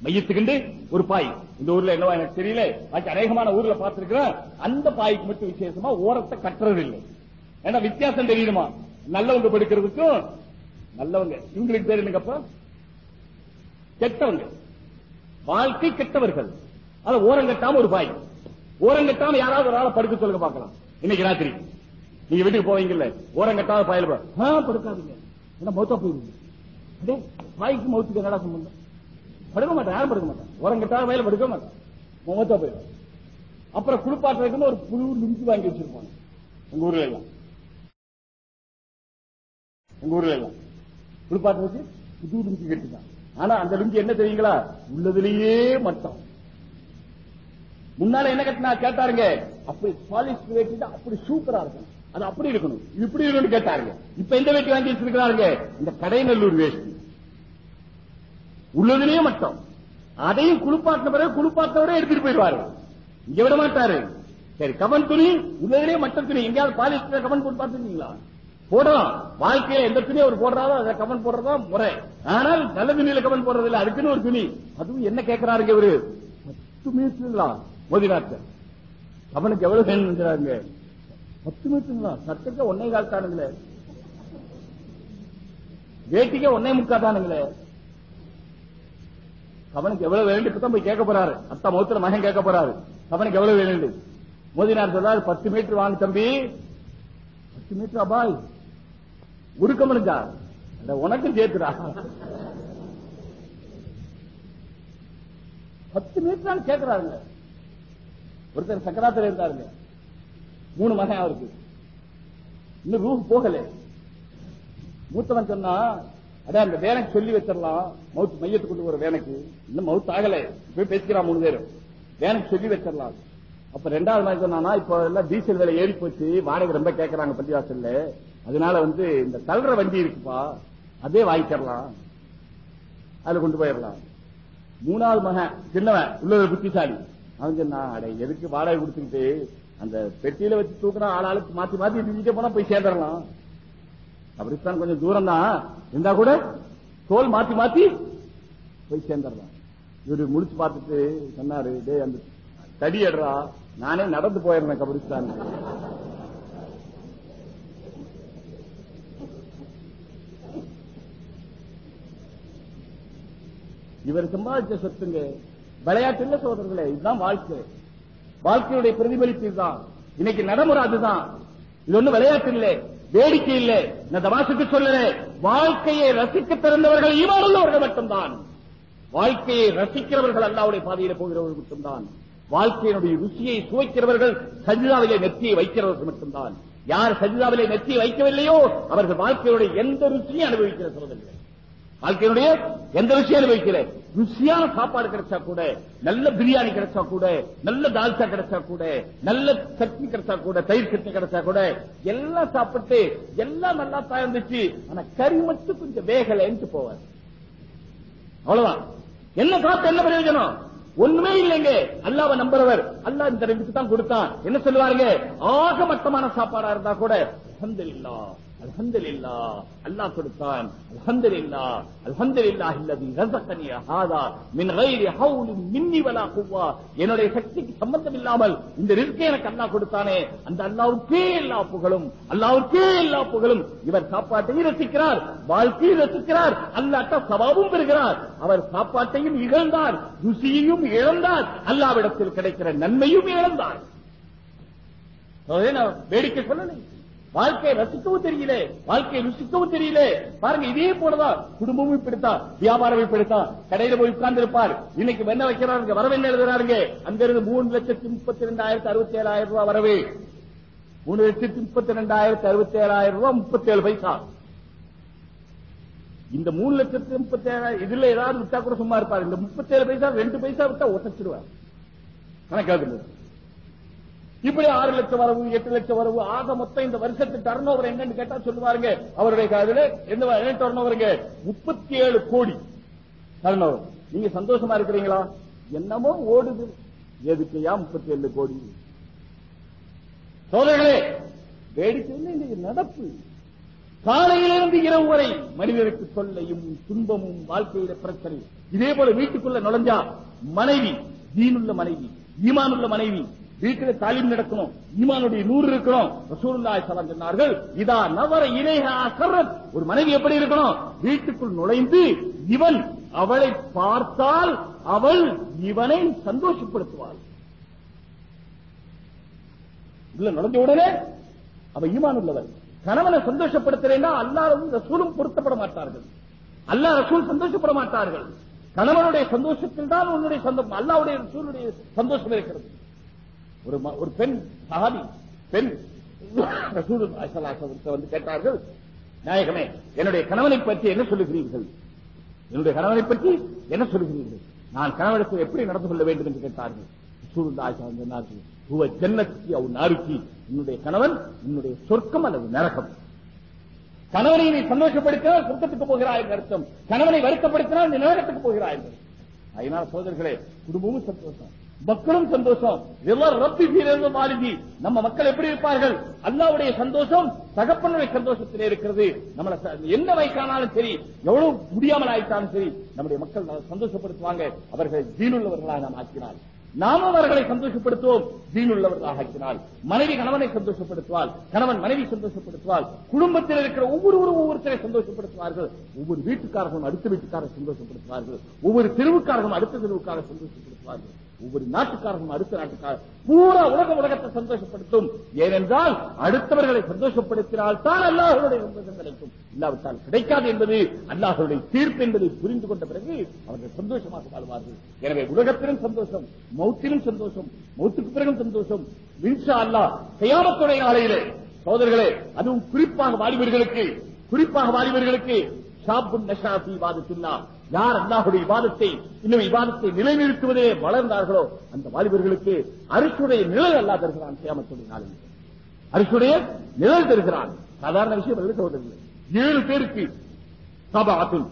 மையத்துக்குண்டு ஒரு பாய். இந்த ஊர்ல என்னவா எனக்கு தெரியல. பாக்கி அநேகமான ஊர்ல பார்த்திருக்கிறேன். அந்த பாய்க்கு மட்டும் விசேஷமா ஓரத்தை கட்டுறது இல்லை. ஏன்னா வித்தியாசம் தெரியுமா? நல்லவங்க படுக்கிறதுக்கும் நல்லவங்க. இவங்களுக்கு பேர் என்னங்கப்ப? கெட்டவங்க. வாழ்க்கை கெட்டவர்கள். அது ஓரங்கட்டாம ஒரு பாய். ஓரங்கட்டாம யாராவது ஒரு ஆளை படுக்க சொல்லுங்க பார்க்கலாம். இன்னைக்கு ராத்திரி. நீங்க வீட்டுக்கு போவீங்கல்ல. ஓரங்கட்டாத பாயில படுக்காதீங்க. என்ன மௌத்தா போயிருங்க பாய்க்கு மௌத்துக்கு என்னடா சம்பந்தம்? படுக்க மாட்டேன் யாரும் படுக்க மாட்டேன். ஓரங்கட்டாத பாயில படுக்க மாட்டேன். மௌத்தா போயிடும் அப்புறம் குளிப்பாட்டுறதுக்குன்னு ஒரு புழு லுங்கி வாங்கி வச்சிருப்பாங்க. உங்க ஊர்ல எல்லாம். உங்க ஊர்ல எல்லாம். குளிப்பாட்டுறதுக்கு புது லுங்கி கட்டிதான் ஆனா அந்த லுங்கி என்ன தெரியுங்களா? உள்ளதுலயே மட்டம். முன்னால என்ன கட்டினா கேட்டாருங்க அப்படி பாலிஷ் வேட்டி அப்படி சூப்பரா இருக்கும் அது அப்படி இருக்கணும். இப்படி இருக்கணும்னு கேட்டாருங்க. இப்ப எந்த வேட்டி வாங்கி வச்சிருக்கிறாருங்க? இந்த கடைநல்லூர் வேஷ்டி. உள்ளதுலயே மட்டம். அதையும் குளிப்பாட்டின பிறகு குளிப்பாட்டோட எடுத்துட்டு போயிடுவாரு. இங்க விட மாட்டாரு சரி கவன் துணி உள்ளதுலயே மட்டம் துணி எங்கேயாவது பாலிஷ் கவன் போட்டு பார்த்துருக்கீங்களா? போடலாம் வாழ்க்கையில எந்த துணி அவர் போடுறாரோ அதை கமெண்ட் போடுறதா? முறை. ஆனால் நல்ல துணியில கவன் போடுறது இல்ல அதுக்குன்னு ஒரு துணி. அதுவும் என்ன கேட்கிறாருங்க இவரு? பத்து மீட்டருங்களா மோதிநாத்த அவனுக்கு எவ்வளவு வேணுங்கிறாங்க பத்து மீட்டருங்களா சட்டத்தை ஒன்னே கால் தானுங்களே. வேட்டிக்க ஒன்னே முக்கா தானுங்களே. அவனுக்கு எவ்வளவு வேணும் தான் போய் கேட்க போறாரு. அத்தா மௌத்திர மகன் கேட்க போறாரு. அவனுக்கு எவ்வளவு வேணும் மோதினார் சொல்றாரு பத்து மீட்டர் வாங்க தம்பி. பத்து மீட்டர் அபாய் உருக்கமனுக்கா அந்த உனக்கும் சேர்த்துடா. பத்து மீட்டர் கேட்கிறாருங்க ஒருத்தர் சக்கராத்துல இருந்தாருங்க. மூணு மகன் அவருக்கு. இன்னும் ரூம் போகல. மூத்தவன் சொன்னா அதான் அந்த வேலைக்கு சொல்லி வச்சிடலாம். மவுத் மையத்துக்கு கொண்டு போற வேலைக்கு இன்னும் மவுத் ஆகல. போய் பேசிக்கிறான் மூணு பேரும். வேலைக்கு சொல்லி வச்சிடலாம். அப்ப ரெண்டாவது மாதிரி சொன்னா இப்ப எல்லாம் டீசல் விலை ஏறி போச்சு. வாடகை ரொம்ப கேட்கறாங்க பள்ளிவாசல்ல. அதனால வந்து இந்த தள்ளுற வண்டி இருக்குப்பா அதே வாங்கிக்கிறலாம் அதுல கொண்டு போயிடலாம். மூணாவது மகன் சின்னவன் உள்ள புத்திசாலி. அவன் சொன்னா அடைய எதுக்கு வாடகை கொடுத்துக்கிட்டு அந்த பெட்டியில வச்சு தூக்குனா ஆளாளுக்கு மாத்தி மாத்தி தூக்கிட்டே போனா போய் சேர்ந்துடலாம். கபிரிஸ்தான் கொஞ்சம் தூரம் தான் இருந்தா கூட தோல் மாத்தி மாத்தி போய் சேர்ந்துடலாம். இவரு முடிச்சு பார்த்துட்டு சொன்னாரு டே அந்த தடி எடுறா நானே நடந்து போயிருந்தேன் கபிரிஸ்தான் இவர் சம்பாதிச்ச சொத்துங்க. விளையாட்டு இல்ல சோதரர்களே இதுதான் வாழ்க்கை. வாழ்க்கையுடைய பிரதிபலிப்பு இதுதான். இன்னைக்கு நடைமுறை அதுதான். இது ஒண்ணு விளையாட்டு இல்லை வேடிக்கை இல்லை. நான் தமாசுக்கு சொல்லல வாழ்க்கையை ரசிக்க திறந்தவர்கள் ஈமானுள்ளவர்கள் மட்டும்தான். வாழ்க்கையை ரசிக்கிறவர்கள் அல்லாவுடைய பாதையில போகிறவர்கள் மட்டும்தான். வாழ்க்கையினுடைய ருசியை சுவைக்கிறவர்கள் சஜிதாவிலே நெற்றியை வைக்கிறவர்கள் மட்டும்தான். யார் சஜிதாவிலே நெற்றியை வைக்கவில்லையோ அவர்கள் வாழ்க்கையுடைய எந்த ருசியும் அனுபவிக்கிற சோதனை வாழ்க்கையினுடைய எந்த விஷயம் அனுபவிக்கிறேன் ருசியான சாப்பாடு கிடைச்சா கூட நல்ல பிரியாணி கிடைச்சா கூட நல்ல தால்சா கிடைச்சா கூட நல்ல சட்னி கிடைச்சா கூட தயிர் சட்னி கிடைச்சா கூட எல்லாம் சாப்பிட்டு எல்லாம் நல்லா தான் இருந்துச்சு ஆனா கறி மட்டும் கொஞ்சம் வேகலைன்ட்டு போவார். அவ்வளவுதான். என்ன காத்து என்ன பிரயோஜனம்? ஒண்ணுமே இல்லைங்க. அல்லாவை நம்புறவர். அல்லாஹ் இந்த ரெண்டுக்கு தான் கொடுத்தான். என்ன சொல்லுவாருங்க? ஆக மட்டமான சாப்பாடா இருந்தா கூட அல்ஹம்துலில்லா கொடுத்தான். என்னுடைய சக்திக்கு சம்பந்தம் இல்லாமல் இந்த ரிஸ்கை எனக்கு அல்லாஹ் கொடுத்தானே. அந்த அல்லாஹ்வுக்கே எல்லா புகழும் அல்லாஹ்வுக்கே எல்லா புகழும். இவர் சாப்பாட்டையும் ரசிக்கிறார் வாழ்க்கையும் ரசிக்கிறார் அல்லாட்ட சவாபும் பெறுகிறார். அவர் சாப்பாட்டையும் இகழ்ந்தார் ருசியையும் இழந்தார். அல்லாவிடத்தில் கிடைக்கிற நன்மையும் இழந்தார். வேடிக்கை சொல்லலை. வாழ்க்கையை ரசிக்கவும் தெரியல வாழ்க்கையை ருசிக்கவும் தெரியல. பாருங்க இதே போலதான் குடும்பமும் இப்படித்தான் வியாபாரம் இப்படித்தான். கடையில போய் உட்கார்ந்து இருப்பார் இன்னைக்கு என்ன வைக்கிறாருங்க வரவு என்ன எழுதுறாருங்க. அங்க இருந்து மூணு லட்சத்தி முப்பத்தி ரெண்டாயிரத்தி அறுபத்தி ஏழாயிரம் ரூபாய் வரவு. மூணு லட்சத்தி முப்பத்தி ரெண்டாயிரத்தி அறுபத்தி ஏழாயிரம் ரூபாய் முப்பத்தி ஏழு பைசா. இந்த மூணு லட்சத்தி முப்பத்தி ஏழாயிரம் இதுல ஏதாவது விட்டா கூட சும்மா இருப்பார். இந்த முப்பத்தி ஏழு பைசா ரெண்டு பைசா விட்டா ஒட்டச்சிடுவார். கணக்காது இப்படி ஆறு லட்சம் வரவு எட்டு லட்சம் வரவு ஆக மொத்தம் இந்த வருஷத்து டர்ன் ஓவர் என்னன்னு கேட்டா சொல்லுவாருங்க. அவருடைய காதுல என்ன டர்ன் ஓவருங்க முப்பத்தி ஏழு கோடி டர்ன் ஓவர் நீங்க சந்தோஷமா இருக்கிறீங்களா? என்னமோ ஓடுது. எதுக்கையா முப்பத்தி ஏழு கோடி? சோதர்களே வேடிக்கையில் இன்னைக்கு நடப்பு. காலையிலிருந்து இரவு வரை மனிதருக்கு தொல்லையும் துன்பமும் வாழ்க்கையில பிரச்சனை. இதே போல வீட்டுக்குள்ள நுழைஞ்சா மனைவி தீனுள்ள மனைவி ஈமானுள்ள மனைவி வீட்டில் தாலிம் நடக்கணும் ஈமானுடைய நூறு இருக்கணும் ரசூலுல்லாய் சலாம் சொன்னார்கள் இதா நவர இலைஹா சர்ரத் ஒரு மனைவி எப்படி இருக்கணும்? வீட்டுக்குள் நுழைந்து இவன் அவளை பார்த்தால் அவள் இவனை சந்தோஷப்படுத்துவாள். உள்ள நுழைஞ்ச உடனே அவ ஈமான் உள்ளவர் கணவனை சந்தோஷப்படுத்துறேன்னா அல்லாரும் ரசூலும் பொருத்தப்பட மாட்டார்கள். அல்லாஹ் ரசூல் சந்தோஷப்பட மாட்டார்கள். கணவனுடைய சந்தோஷத்தில் தான் உன்னுடைய சந்தோஷம் அல்லாவுடைய ரசூலுடைய சந்தோஷம் இருக்கிறது. ஒரு ஒரு பெண் சகாபி பெண் வந்து கேட்டார்கள் நாயகமே என்னுடைய கணவனை பற்றி என்ன சொல்லுகிறீர்கள்? என்னுடைய கணவனை பற்றி என்ன சொல்லுகிறீர்கள்? நான் கணவனுக்கு எப்படி நடந்து கொள்ள வேண்டும்? என்று கேட்டார்கள். ரசூலுல்லாஹி சொன்னார்கள் ஜன்னத்தி அவ் நாருக்கி என்னுடைய கணவன் உன்னுடைய சொர்க்கம் அல்லது நரகம். கணவனை நீ சந்தோஷப்படுத்தினால் சொர்க்கத்துக்கு போகிறாய் என்று அர்த்தம். கணவனை வருத்தப்படுத்தினால் நீ நரகத்துக்கு போகிறாய் என்று அதனால சோதர்களே குடும்பமும் சந்தோஷம். மக்களும் சந்தோஷம். எல்லாம் ரப்பி நம்ம மக்கள் எப்படி இருப்பார்கள்? அல்லாவுடைய சந்தோஷம் தகப்பனுடைய சந்தோஷத்திலே இருக்கிறது. நம்மள என்ன வயசானாலும் சரி எவ்வளவு முடியாமல் ஆயிட்டாலும் சரி நம்முடைய மக்கள் சந்தோஷப்படுத்துவாங்க. அவர்கள் ஜீனுள்ளவர்களாக நாம் ஆக்கினால். நாம் அவர்களை சந்தோஷப்படுத்துவோம் தீனுள்ளவர்களாக ஆக்கினால். மனைவி கணவனை சந்தோஷப்படுத்துவாள் கணவன் மனைவி சந்தோஷப்படுத்துவாள் குடும்பத்தில் இருக்கிற ஒவ்வொருவரும் ஒவ்வொருத்தரை சந்தோஷப்படுத்துவார்கள். ஒவ்வொரு வீட்டுக்காரர்களும் அடுத்த வீட்டுக்காரர் சந்தோஷப்படுத்துவார்கள். ஒவ்வொரு தெருவுக்காரர்களும் அடுத்த தெருவுக்காரர் சந்தோஷப்படுத்துவார்கள். ஒவ்வொரு நாட்டுக்காரர்களும் அடுத்த நாட்டுக்காரர் பூரா உலக உலகத்தை சந்தோஷப்படுத்தும். ஏனென்றால் அடுத்தவர்களை சந்தோஷப்படுத்தினால் தான் அல்லாஹருடைய சந்தோஷம் கிடைக்கும். இல்லாவிட்டால் கிடைக்காது என்பது அல்லாஹருடைய தீர்ப்பு என்பதை புரிந்து கொண்ட பிறகு அவர்கள் சந்தோஷமாக வாழ்வார்கள். எனவே உலகத்திலும் சந்தோஷம் மௌத்திலும் சந்தோஷம் மௌத்துக்கு பிறகும் சந்தோஷம். இன்ஷா அல்லாஹ் கயாமத்துடைய ஆலையிலே சோதர்களே அதுவும் குறிப்பாக வாலிபர்களுக்கு குறிப்பாக வாலிபர்களுக்கு ஷாபுன் நஷாபி வாதத்தில்லா யார் அல்லாஹுடைய விவாதத்தை இன்னும் விவாதத்தை நிலைநிறுத்துவதே வளர்ந்தார்களோ அந்த வாலிபர்களுக்கு அரிசுடைய நிழல் அல்லா தருகிறான் சேமத்துடைய நாளில். அரிசுடைய நிழல் தருகிறான். சாதாரண விஷயம் அல்ல ஏழு பேருக்கு சபாத்தும்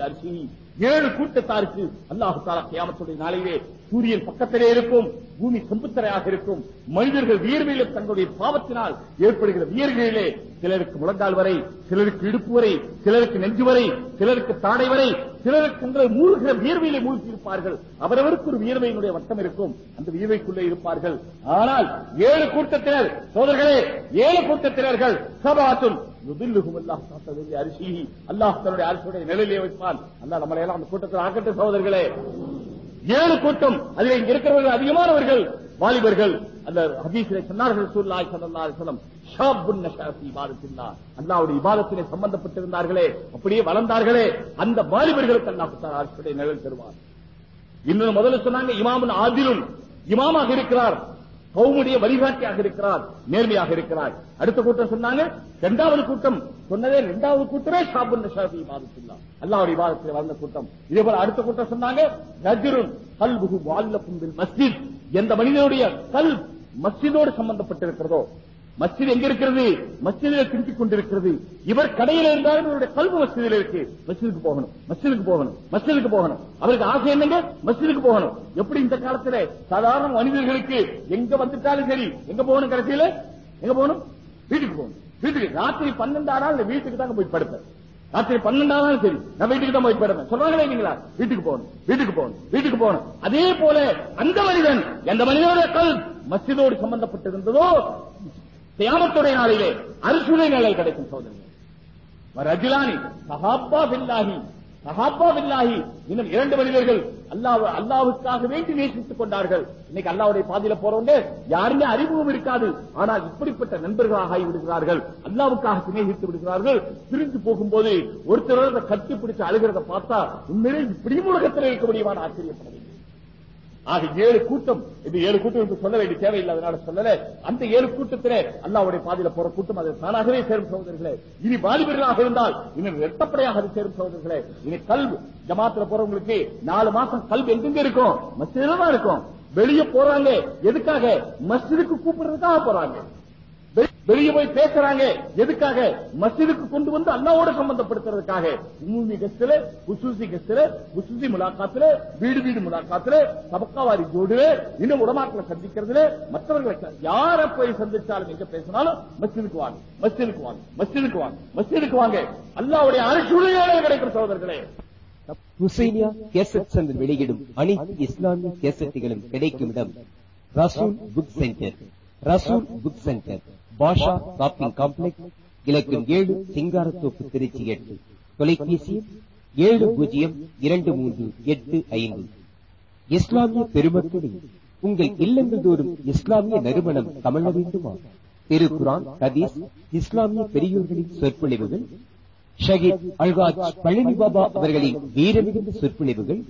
அரிசி. ஏழு கூட்டத்தாருக்கு அல்லாஹ் தாலா கியாமத்துடைய நாளிலே சூரியன் பக்கத்திலே இருக்கும் பூமி செம்புத்தரையாக இருக்கும் மனிதர்கள் வியர்வையிலே தங்களுடைய பாவத்தினால் ஏற்படுகிற வியர்களிலே சிலருக்கு முழங்கால் வரை சிலருக்கு இடுப்பு வரை சிலருக்கு நெஞ்சு வரை சிலருக்கு தாடை வரை சிலருக்கு உங்களை மூழ்கிற வியர்வையிலே மூழ்கி இருப்பார்கள் அவரவருக்கு ஒரு வியர்வையினுடைய வட்டம் இருக்கும். அந்த வியர்வைக்குள்ளே இருப்பார்கள். ஆனால் ஏழு கூட்டத்தினர் சோதர்களே ஏழு கூட்டத்தினர்கள் சபாத்தும் அரிசி. அல்லாஹ் தன்னுடைய அரசுடைய நிலையிலே வைப்பான். அல்லா நம்மளை எல்லாம் அந்த கூட்டத்தில் ஆக்கட்டு சோதர்களே ஏழு கூட்டம் அதில் இங்க இருக்கிறவர்கள் அதிகமானவர்கள் வாலிபர்கள். அந்த ஹதீஸிலே சொன்னார்கள் ரசூலுல்லாஹி ஸல்லல்லாஹு அல்லாவுடைய வஸல்லம் சம்பந்தப்பட்டிருந்தார்களே அப்படியே வளர்ந்தார்களே அந்த வாலிபர்களுக்கு அல்லாஹ் நிழல் தருவார். இன்னொரு முதல்ல சொன்னாங்க இமாமன் ஆதிலும் இமாமாக இருக்கிறார் கவுமுடைய வழிகாட்டியாக இருக்கிறார் நேர்மையாக இருக்கிறார். அடுத்த கூட்டம் சொன்னாங்க இரண்டாவது கூட்டம் சொன்னதே இரண்டாவது கூட்டமே ஷாபுன் ஷாபி மாதத்துல்லா அல்லாவுடைய வாதத்தில் வந்த கூட்டம். இதே போல அடுத்த கூட்டம் சொன்னாங்க ரஜுருன் கல்புகு வாழ்ல புந்தில் மஸ்ஜித் எந்த மனிதனுடைய கல் மஸ்ஜிதோடு சம்பந்தப்பட்டிருக்கிறதோ மஸ்ஜித் எங்க இருக்கிறது? மஸ்ஜிதில் திருப்பிக் கொண்டிருக்கிறது. இவர் கடையில் இருந்தாலும் இவருடைய கல்வி மஸ்ஜிதில் இருக்கு. மஸ்ஜிதுக்கு போகணும் மஸ்ஜிதுக்கு போகணும் மஸ்ஜிதுக்கு போகணும். அவருக்கு ஆசை என்னங்க? மஸ்ஜிதுக்கு போகணும். எப்படி இந்த காலத்துல சாதாரண மனிதர்களுக்கு எங்க வந்துட்டாலும் சரி எங்க போகணும் கடைசியில? எங்க போகணும்? வீட்டுக்கு போகணும். வீட்டுக்கு ராத்திரி பன்னெண்டு ஆனால் இந்த வீட்டுக்கு தாங்க போய் படுப்பேன். ராத்திரி பன்னெண்டாலும் சரி நான் வீட்டுக்கு தான் போய் படுப்பேன். சொல்றாங்களே இல்லைங்களா? வீட்டுக்கு போகணும் வீட்டுக்கு போகணும் வீட்டுக்கு போகணும். அதே போல அந்த மனிதன் எந்த மனிதனுடைய கல் மசிதோடு சம்பந்தப்பட்டிருந்ததோ தியாமத்துடைய நாளிலே அரிசுரை நிலை கிடைக்கும் சோதனை ரஜிலானி சஹாப்பா பில்லாஹி சஹாப்பா பில்லாஹி இன்னும் இரண்டு மனிதர்கள் அல்லாஹ் அல்லாவுக்காக வேண்டி நேசித்துக் கொண்டார்கள். இன்னைக்கு அல்லாவுடைய பாதையில போறவங்க யாருமே அறிமுகம் இருக்காது. ஆனால் இப்படிப்பட்ட நண்பர்களாக ஆகிவிடுகிறார்கள் அல்லாவுக்காக சிநேகித்து விடுகிறார்கள். பிரிந்து போகும்போது ஒருத்தர் கட்டிப்பிடிச்சு அழுகிறத பார்த்தா உண்மையிலே இப்படியும் உலகத்தில் இருக்க முடியுமான ஆச்சரியப்படவில்லை ஆக ஏழு கூட்டம் இது ஏழு கூட்டம் என்று சொல்ல வேண்டிய தேவையில்லை அதனால சொல்லல. அந்த ஏழு கூட்டத்திலே அல்லாவுடைய பாதையில போற கூட்டம் அது தானாகவே சேரும் சகோதரர்களே. இனி வாலிபர்களாக இருந்தால் இன்னும் இரட்டப்படையாக அது சேரும் சகோதரர்களே. இனி கல்வி ஜமாத்துல போறவங்களுக்கு நாலு மாசம் கல்வி எங்கெங்க இருக்கும்? மஸ்ஜிதுல இருக்கும். வெளியே போறாங்க. எதுக்காக? மஸ்ஜிதுக்கு கூப்பிடுறதுக்காக போறாங்க. வெளியே போய் பேசுறாங்க. எதுக்காக? மசிதுக்கு கொண்டு வந்து அல்லாவோட சம்பந்தப்படுத்துறதுக்காக. உமூமி கஸ்தில உசூசி கஸ்தில உசூசி முலாக்காத்துல வீடு வீடு முலாக்காத்துல சபக்காவாரி ஜோடுல இன்னும் உடமாக்கல சந்திக்கிறதுல மற்றவர்களை யார யாரை போய் சந்திச்சாலும் எங்க பேசினாலும் மஸ்ஜிதுக்கு வாங்க மஸ்ஜிதுக்கு வாங்க மஸ்ஜிதுக்கு வாங்க மஸ்ஜிதுக்கு வாங்க. அல்லாவுடைய அரசுடைய கிடைக்கும் சோதர்களே ஹுசைனியா கேசட் சென்டர் வெளியிடும் அனைத்து இஸ்லாமிய கேசட்டுகளும் கிடைக்கும் இடம். Rasool book centre. Rasool book centre. Basha shopping complex இலக்கம் ஏழு சிங்காரத்தோப்பு திருச்சி எட்டு. தொலைபேசி ஏழு பூஜ்ஜியம் இரண்டு மூன்று எட்டு ஐந்து. இஸ்லாமிய பெருமக்களே உங்கள் இல்லங்கள் தோறும் இஸ்லாமிய நறுமணம் கமழ வேண்டுமா? திருக்குரான் ஹதீஸ் இஸ்லாமிய பெரியோர்களின் சொற்பொழிவுகள் ஷஹீத் அல்காஜ் பழனி பாபா அவர்களின் வீரமிகுந்த சொற்பொழிவுகள்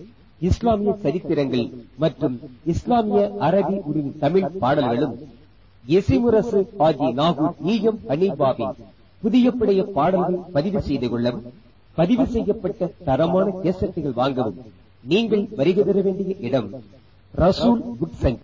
இஸ்லாமிய சரித்திரங்கள் மற்றும் இஸ்லாமிய அரபி உருது தமிழ் பாடல்களும் இசைமுரசு ஆஜி நாகூர் ஈயம் ஹனீபாவின் புதிய பழைய பாடல்கள் பதிவு செய்து கொள்ளவும் பதிவு செய்யப்பட்ட தரமான கேசட்டுகள் வாங்கவும். நீங்கள் வருகை தர வேண்டிய இடம் ரசூல் புக் சென்டர்